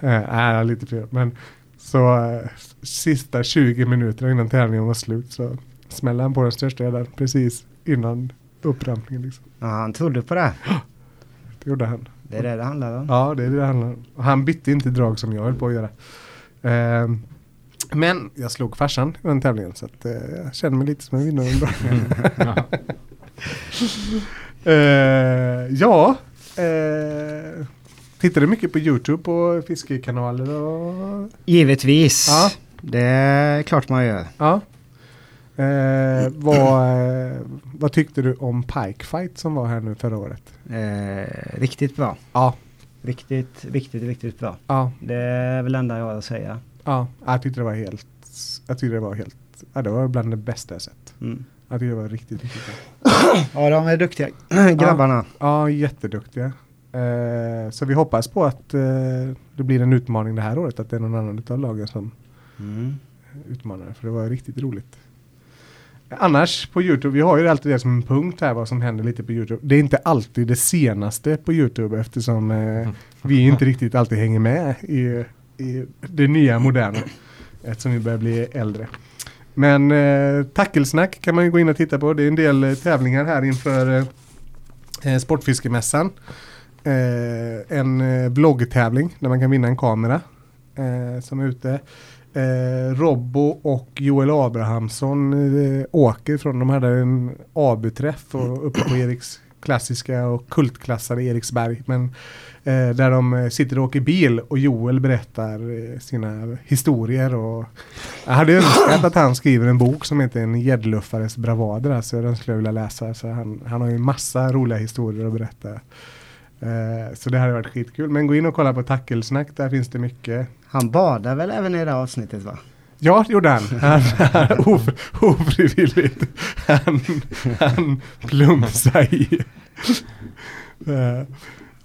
Speaker 2: Eh, Nej, lite fler. Men så sista 20 minuterna innan tävlingen var slut så smällde han på den största gäddan precis innan upprampningen. Liksom.
Speaker 3: Ja, han trodde på det.
Speaker 2: Det gjorde han.
Speaker 3: Det är det det handlar om.
Speaker 2: Ja, det är det det handlar om. Och Han bytte inte drag som jag höll på att göra. Ehm, men jag slog farsan i den tävlingen så att, eh, jag känner mig lite som en vinnare.
Speaker 1: Ja.
Speaker 2: Eh, ja, eh, tittar du mycket på YouTube på fiskekanaler och
Speaker 3: Givetvis.
Speaker 2: Ja.
Speaker 3: Det är klart man gör.
Speaker 2: ja. Eh, vad, eh, vad tyckte du om Pike Fight som var här nu förra året?
Speaker 3: Eh, riktigt bra.
Speaker 2: Ja,
Speaker 3: Riktigt, riktigt, riktigt bra.
Speaker 2: ja,
Speaker 3: Det är väl enda jag har att säga.
Speaker 2: ja. Jag tyckte det var helt, jag tyckte det var helt, ja, det var bland det bästa jag sett.
Speaker 3: Mm.
Speaker 2: Jag tyckte det var riktigt, riktigt bra.
Speaker 3: Ja, de är duktiga grabbarna.
Speaker 2: Ja, jätteduktiga. Eh, så vi hoppas på att eh, det blir en utmaning det här året, att det är någon annan av lagen som
Speaker 3: Mm.
Speaker 2: utmanar. För det var riktigt roligt. Annars på Youtube, vi har ju alltid det som en punkt här vad som händer lite på Youtube. Det är inte alltid det senaste på Youtube eftersom eh, vi inte riktigt alltid hänger med i, i det nya moderna. Eftersom vi börjar bli äldre. Men eh, tackelsnack kan man ju gå in och titta på. Det är en del eh, tävlingar här inför eh, eh, Sportfiskemässan. Eh, en eh, vloggtävling där man kan vinna en kamera eh, som är ute. Eh, Robbo och Joel Abrahamsson eh, åker från, de hade en AB-träff och uppe på Eriks klassiska och kultklassade Eriksberg. Men eh, där de eh, sitter och åker bil och Joel berättar eh, sina historier. Och jag hade önskat att han skriver en bok som heter En gäddluffares bravader. Alltså den skulle jag vilja läsa. Så han, han har ju massa roliga historier att berätta. Eh, så det hade varit skitkul. Men gå in och kolla på Tackelsnack, där finns det mycket.
Speaker 3: Han badar väl även i det här avsnittet va?
Speaker 2: Ja, det gjorde han. han, han of, ofrivilligt. Han, han plumsade i. Eh,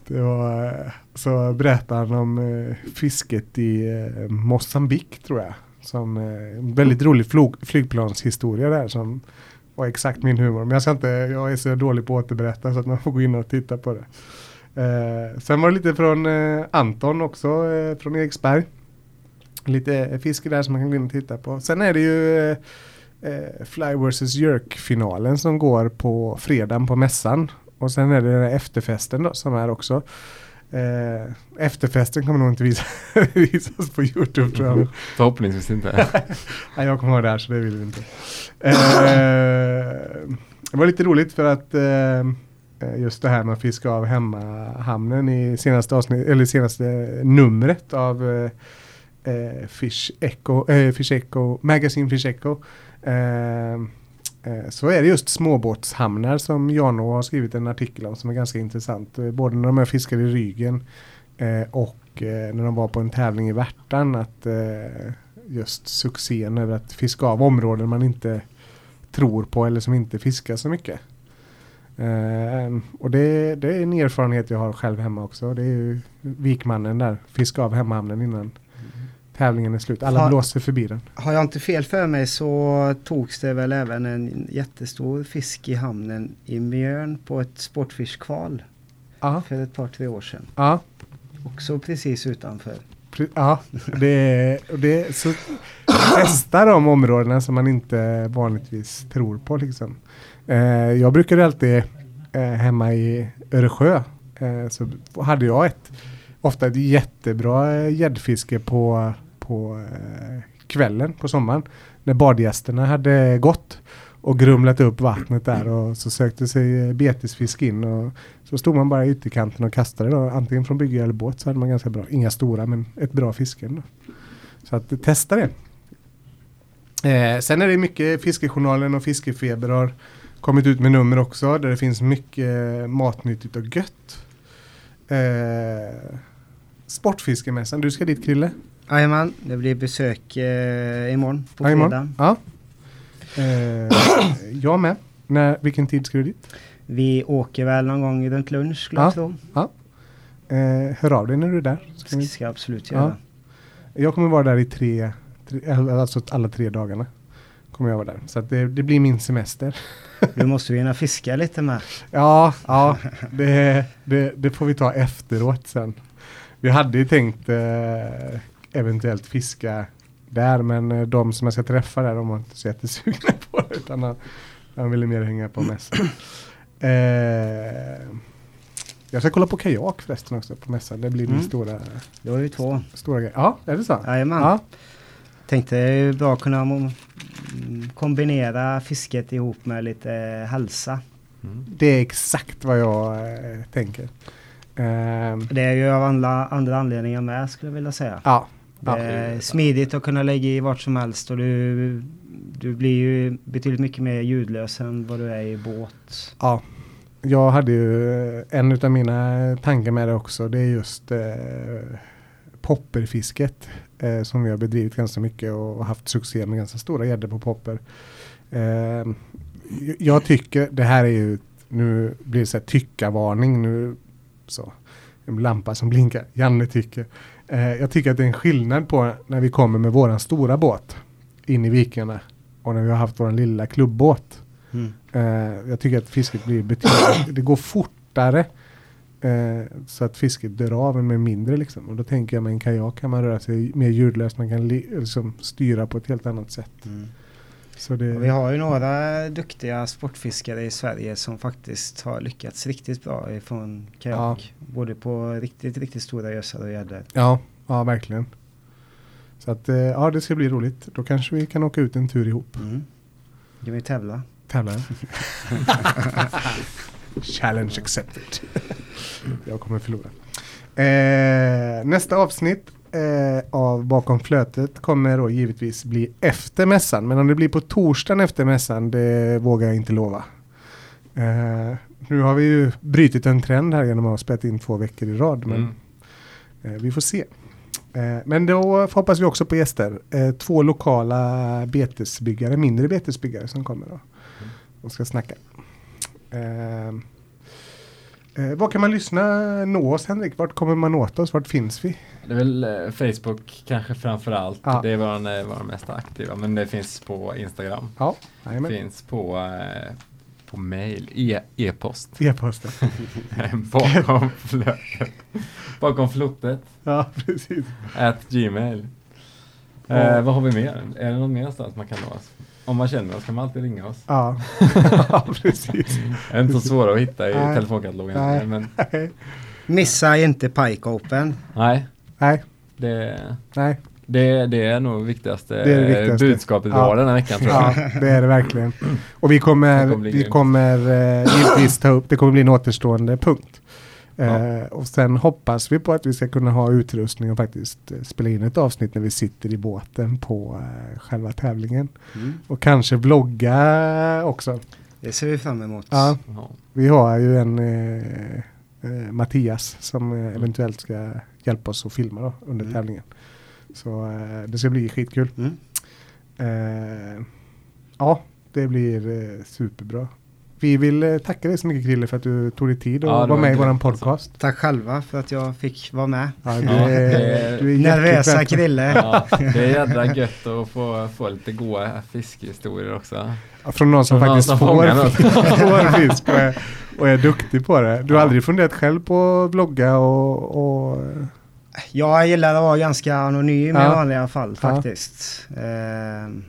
Speaker 2: Det var, eh, så berättade han om eh, fisket i eh, Mosambik tror jag. Som eh, väldigt rolig flog, flygplanshistoria där som var exakt min humor. Men jag, ska inte, jag är så dålig på att återberätta så att man får gå in och titta på det. Eh, sen var det lite från eh, Anton också, eh, från Eriksberg. Lite eh, fiske där som man kan gå in och titta på. Sen är det ju eh, eh, Fly vs Jerk-finalen som går på fredagen på mässan. Och sen är det den här efterfesten då som är också. Efterfesten kommer nog inte visa, visas på Youtube tror jag.
Speaker 1: Förhoppningsvis inte.
Speaker 2: Nej, jag kommer det här så det vill vi inte. Det var lite roligt för att Eh, just det här med att fiska av hemmahamnen i senaste avsnitt, eller senaste numret av eh, eh Fish Echo, eh, Fish Echo, Magazine Fish Echo. Eh, eh, så är det just småbåtshamnar som Jano har skrivit en artikel om som är ganska intressant. Både när de här fiskar i Rygen eh, och när de var på en tävling i Värtan. Att eh, just succén över att fiska av områden man inte tror på eller som inte fiskar så mycket. Eh, och det, det är en erfarenhet jag har själv hemma också. Det är ju Vikmannen där, fiska av hemmahamnen innan tävlingen är slut. Alla
Speaker 3: Har-
Speaker 2: blåser förbi den.
Speaker 3: Har jag inte fel för mig så togs det väl även en jättestor fisk i hamnen i Mjörn på ett sportfiskval
Speaker 2: Ja,
Speaker 3: för ett par tre år sedan.
Speaker 2: ja,
Speaker 3: Också precis utanför.
Speaker 2: ja. Det är, det är så testa de områdena som man inte vanligtvis tror på liksom. Eh, jag brukar alltid eh, hemma i Öresjö eh, så hade jag ett ofta ett jättebra eh, gäddfiske på, på eh, kvällen på sommaren. När badgästerna hade gått och grumlat upp vattnet där och så sökte sig eh, betesfisk in och så stod man bara i ytterkanten och kastade då, antingen från bygge eller båt så hade man ganska bra, inga stora men ett bra fiske ändå. Så att testa det. Eh, sen är det mycket Fiskejournalen och Fiskefeber har kommit ut med nummer också där det finns mycket matnyttigt och gött. Eh, Sportfiskemässan, du ska dit Krille?
Speaker 3: Jajamän, det blir besök eh, imorgon på
Speaker 2: Ja,
Speaker 3: fredag.
Speaker 2: Ja. Eh, jag med. När, vilken tid ska du dit?
Speaker 3: Vi åker väl någon gång runt lunch skulle
Speaker 2: Ja.
Speaker 3: jag tro.
Speaker 2: Eh, hör av dig när du är där. Ska
Speaker 3: Det ska jag absolut
Speaker 2: Ja.
Speaker 3: göra.
Speaker 2: jag kommer vara där i tre, tre, alltså alla tre dagarna. Kommer jag vara där. Så det, det blir min semester.
Speaker 3: Du måste ju hinna fiska lite med.
Speaker 2: Ja, ja det, det, det får vi ta efteråt sen. Vi hade ju tänkt eh, eventuellt fiska där men eh, de som jag ska träffa där de var inte så jättesugna på det utan de, de ville mer hänga på mässan. Eh, jag ska kolla på kajak förresten också på mässan. Det blir min
Speaker 3: Mm.
Speaker 2: stora,
Speaker 3: Då är vi två.
Speaker 2: stora grej. Ja, är det så?
Speaker 3: Jajamän.
Speaker 2: Ja,
Speaker 3: Tänkte det är bra att kunna kombinera fisket ihop med lite hälsa.
Speaker 1: Mm.
Speaker 2: det är exakt vad jag eh, tänker. Eh,
Speaker 3: Det är ju av andra, andra anledningar med skulle jag vilja säga.
Speaker 2: ja,
Speaker 3: Det
Speaker 2: ja.
Speaker 3: är smidigt att kunna lägga i vart som helst och du, du blir ju betydligt mycket mer ljudlös än vad du är i båt.
Speaker 2: Ja, jag hade ju en utav mina tankar med det också. Det är just eh, popperfisket eh, som vi har bedrivit ganska mycket och haft succé med ganska stora gäddor på popper. Eh, jag tycker det här är ju, nu blir det så här tycka-varning nu så. En lampa som blinkar, Janne tycker. Eh, jag tycker att det är en skillnad på när vi kommer med våran stora båt in i vikarna och när vi har haft våran lilla klubbåt.
Speaker 3: Mm.
Speaker 2: Eh, jag tycker att fisket blir betydligt, det går fortare eh, så att fisket dör av än med mindre liksom. Och då tänker jag med en kajak kan man röra sig mer ljudlöst, man kan li, liksom styra på ett helt annat sätt.
Speaker 3: Mm.
Speaker 2: Det,
Speaker 3: vi har ju några duktiga sportfiskare i Sverige som faktiskt har lyckats riktigt bra ifrån kajak. Både på riktigt, riktigt stora gösar och gäddor.
Speaker 2: ja, ja, verkligen. Så att eh, ja, det ska bli roligt. Då kanske vi kan åka ut en tur ihop.
Speaker 3: Mm. Kan vi tävla?
Speaker 2: Tävla. Challenge accepted. Jag kommer förlora. Eh, nästa avsnitt eh, av Bakom flötet kommer då givetvis bli efter mässan. Men om det blir på torsdagen efter mässan, det vågar jag inte lova. Eh, nu har vi ju brutit en trend här genom att ha spelat in två veckor i rad. Men
Speaker 1: Mm.
Speaker 2: eh, vi får se. Eh, men då hoppas vi också på gäster. Eh, två lokala betesbyggare, mindre betesbyggare som kommer då. Och ska snacka. Eh, var kan man lyssna, nå oss Henrik? Vart kommer man åt oss? Vart finns vi?
Speaker 1: Det är väl eh, Facebook kanske framför allt.
Speaker 2: Ja.
Speaker 1: Det är vår, eh, vår mest aktiva. Men det finns på Instagram.
Speaker 2: Ja, jajamän.
Speaker 1: Finns på, eh, på mail, e- e-post.
Speaker 2: E-posten.
Speaker 1: Bakom flötet. Bakom flotet.
Speaker 2: ja, precis.
Speaker 1: At gmail. Eh, vad har vi mer? Är det någon mer någonstans man kan nå oss? Om man känner oss kan man alltid ringa oss.
Speaker 2: Ja, ja precis.
Speaker 1: Det är inte så svåra att hitta i
Speaker 2: Nej.
Speaker 1: telefonkatalogen.
Speaker 2: Nej.
Speaker 1: Men
Speaker 3: Missa inte Pike Open.
Speaker 1: nej,
Speaker 2: Nej,
Speaker 1: det,
Speaker 2: nej.
Speaker 1: Det, det är nog viktigaste,
Speaker 2: Det är det viktigaste.
Speaker 1: budskapet vi
Speaker 2: Ja.
Speaker 1: har den här veckan tror jag.
Speaker 2: Ja, det är det verkligen. Och vi kommer,
Speaker 1: kommer
Speaker 2: vi kommer eh, givetvis ta upp, det kommer bli en återstående punkt. Eh,
Speaker 1: Ja.
Speaker 2: och sen hoppas vi på att vi ska kunna ha utrustning och faktiskt eh, spela in ett avsnitt när vi sitter i båten på eh, själva tävlingen.
Speaker 3: Mm.
Speaker 2: Och kanske vlogga också.
Speaker 3: Det ser vi fram emot.
Speaker 2: Ja,
Speaker 1: Ja.
Speaker 2: vi har ju en eh, eh, Mattias som eh, eventuellt ska hjälpa oss att filma då, under
Speaker 3: Mm.
Speaker 2: tävlingen. Så eh, det ska bli skitkul.
Speaker 3: Mm.
Speaker 2: Eh, ja, det blir eh, superbra. Vi vill eh, tacka dig så mycket Krille för att du tog dig tid och
Speaker 1: Ja,
Speaker 2: var
Speaker 1: var
Speaker 2: med i
Speaker 1: alltså.
Speaker 2: podcast.
Speaker 3: Tack själva för att jag fick vara med.
Speaker 2: Ja, du,
Speaker 1: Ja,
Speaker 2: är, du är
Speaker 3: Nervösa. Krille.
Speaker 1: Ja, det är jädra gött att få, få lite goa fiskhistorier också.
Speaker 2: Ja, Från någon som
Speaker 1: Från någon
Speaker 2: faktiskt
Speaker 1: som
Speaker 2: får, får fisk och är, och är duktig på det. Du har
Speaker 1: Ja.
Speaker 2: aldrig funderat själv på att vlogga och... och
Speaker 3: Jag gillar att vara ganska anonym i vanliga fall
Speaker 2: Ja.
Speaker 3: faktiskt. Ehm,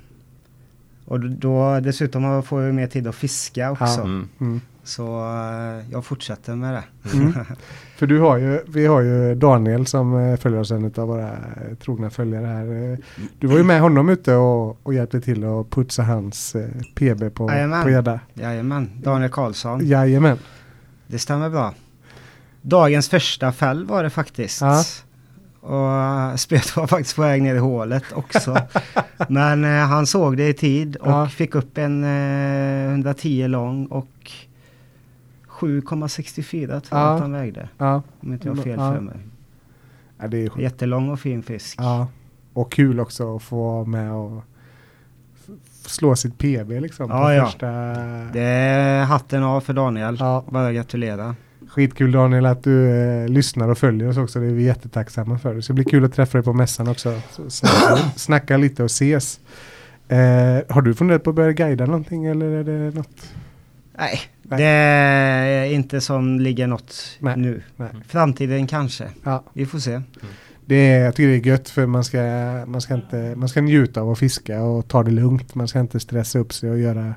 Speaker 3: och då dessutom får jag mer tid att fiska också.
Speaker 1: Mm.
Speaker 2: mm.
Speaker 3: Så eh, jag fortsätter med det.
Speaker 2: Mm. För du har ju, vi har ju Daniel som eh, följer oss, en av våra eh, trogna följare här. Du var ju med honom ute och, och hjälpte till att putsa hans PB på gädda.
Speaker 3: Jajamän, Daniel Karlsson.
Speaker 2: Jajamän.
Speaker 3: Det stämmer bra. Dagens första fäll var det faktiskt.
Speaker 2: Ja.
Speaker 3: Och eh, spöet var faktiskt på väg ner i hålet också. Men eh, han såg det i tid och
Speaker 2: Ja.
Speaker 3: fick upp en eh, 110 lång och 7,64 tror jag
Speaker 2: Ja.
Speaker 3: att han vägde.
Speaker 2: Ja,
Speaker 3: Om inte jag har fel för mig.
Speaker 2: ja det är.
Speaker 3: Jättelång och fin fisk.
Speaker 2: Ja. Och kul också att få vara med och slå sitt PB liksom.
Speaker 3: Ja, ja.
Speaker 2: Första...
Speaker 3: Det är hatten av för Daniel.
Speaker 2: Ja.
Speaker 3: Bara gratulera.
Speaker 2: Skitkul Daniel att du eh, lyssnar och följer oss också. Det är vi jättetacksamma för. Det ska bli kul att träffa dig på mässan också. Så, snacka, snacka lite och ses. Eh, har du funderat på att börja guida någonting eller är det något?
Speaker 3: Nej,
Speaker 2: Nej.
Speaker 3: det är inte som ligger något
Speaker 2: Nej.
Speaker 3: nu.
Speaker 2: Nej.
Speaker 3: Framtiden kanske.
Speaker 2: Ja.
Speaker 3: Vi får se.
Speaker 2: Det är, jag tycker det är gött för man ska, man, ska inte, man ska njuta av att fiska och ta det lugnt. Man ska inte stressa upp sig och göra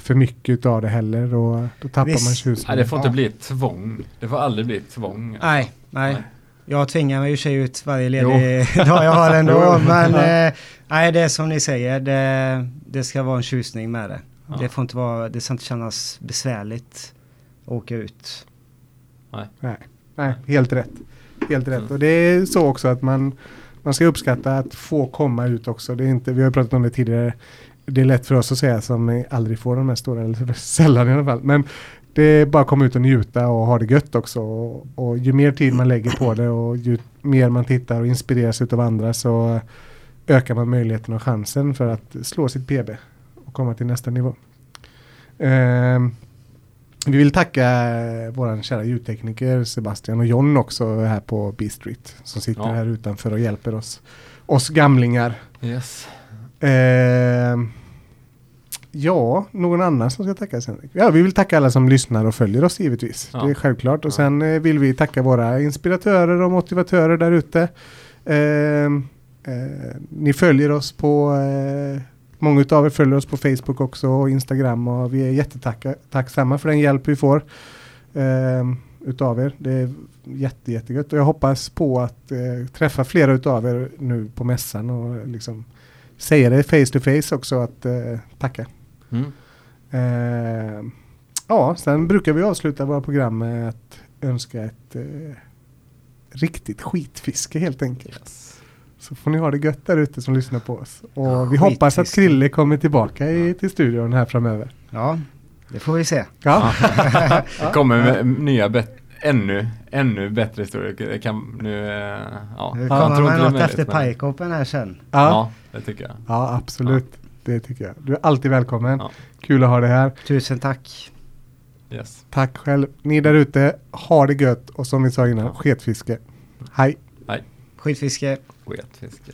Speaker 2: för mycket av det heller. Och då tappar
Speaker 3: Visst.
Speaker 2: man tjusningen.
Speaker 1: Nej, det får inte
Speaker 2: Ja.
Speaker 1: bli ett tvång. Det får aldrig bli ett tvång.
Speaker 3: Nej, nej.
Speaker 1: Nej.
Speaker 3: Jag tvingar mig i sig ut varje ledig dag jag har ändå. men eh, nej, det är som ni säger. Det, det ska vara en tjusning med det.
Speaker 1: Ja.
Speaker 3: Det får inte vara, det ska inte kännas besvärligt att åka ut.
Speaker 2: Nej, nej, helt rätt. Helt rätt.
Speaker 1: Mm.
Speaker 2: Och det är så också att man, man ska uppskatta att få komma ut också. Det är inte, vi har pratat om det tidigare. Det är lätt för oss att säga som aldrig får de här stora, eller sällan i alla fall. Men det är bara att komma ut och njuta och ha det gött också. Och, och ju mer tid man lägger på det och ju mer man tittar och inspireras av andra så ökar man möjligheten och chansen för att slå sitt PB och komma till nästa nivå. Ehm, vi vill tacka eh, våran kära ljudtekniker Sebastian och John också här på B-Street som sitter
Speaker 1: Ja.
Speaker 2: här utanför och hjälper oss, oss gamlingar.
Speaker 1: Yes.
Speaker 2: Ehm, ja, någon annan som ska tackas Henrik? Ja, vi vill tacka alla som lyssnar och följer oss givetvis.
Speaker 1: Ja.
Speaker 2: Det är självklart. Och
Speaker 1: Ja.
Speaker 2: sen eh, vill vi tacka våra inspiratörer och motivatörer där ute. Ehm, eh, ni följer oss på eh, Många utav er följer oss på Facebook också och Instagram och vi är jättetacksamma för den hjälp vi får ehm, utav er. Det är jätte, jättegött och jag hoppas på att eh, träffa flera utav er nu på mässan och liksom säga det face to face också att eh, tacka.
Speaker 1: Mm.
Speaker 2: Eh, ja, sen brukar vi avsluta våra program med att önska ett eh, riktigt skitfiske helt enkelt.
Speaker 1: Yes.
Speaker 2: Så får ni ha det gött där ute som lyssnar på oss. Och
Speaker 3: Ja,
Speaker 2: vi hoppas att. Krille kommer tillbaka i, till studion här framöver.
Speaker 3: Ja, det får vi se.
Speaker 2: Ja,
Speaker 1: Det kommer med nya, bet- ännu, ännu bättre historier. Det kan nu, eh, ja.
Speaker 3: Nu kommer
Speaker 1: tror
Speaker 3: man något efter
Speaker 1: möjligt, men-
Speaker 3: Pike Open här sen.
Speaker 2: ja,
Speaker 1: Ja, det tycker jag.
Speaker 2: ja absolut. Det tycker jag. Du är alltid välkommen.
Speaker 1: Ja.
Speaker 2: Kul att ha dig här.
Speaker 3: Tusen tack.
Speaker 1: Yes.
Speaker 2: Tack själv. Ni där ute, ha det gött och som vi sa innan,
Speaker 1: ja.
Speaker 2: sketfiske. Hej. Hej.
Speaker 3: Skitfiske.
Speaker 1: Sketfiske.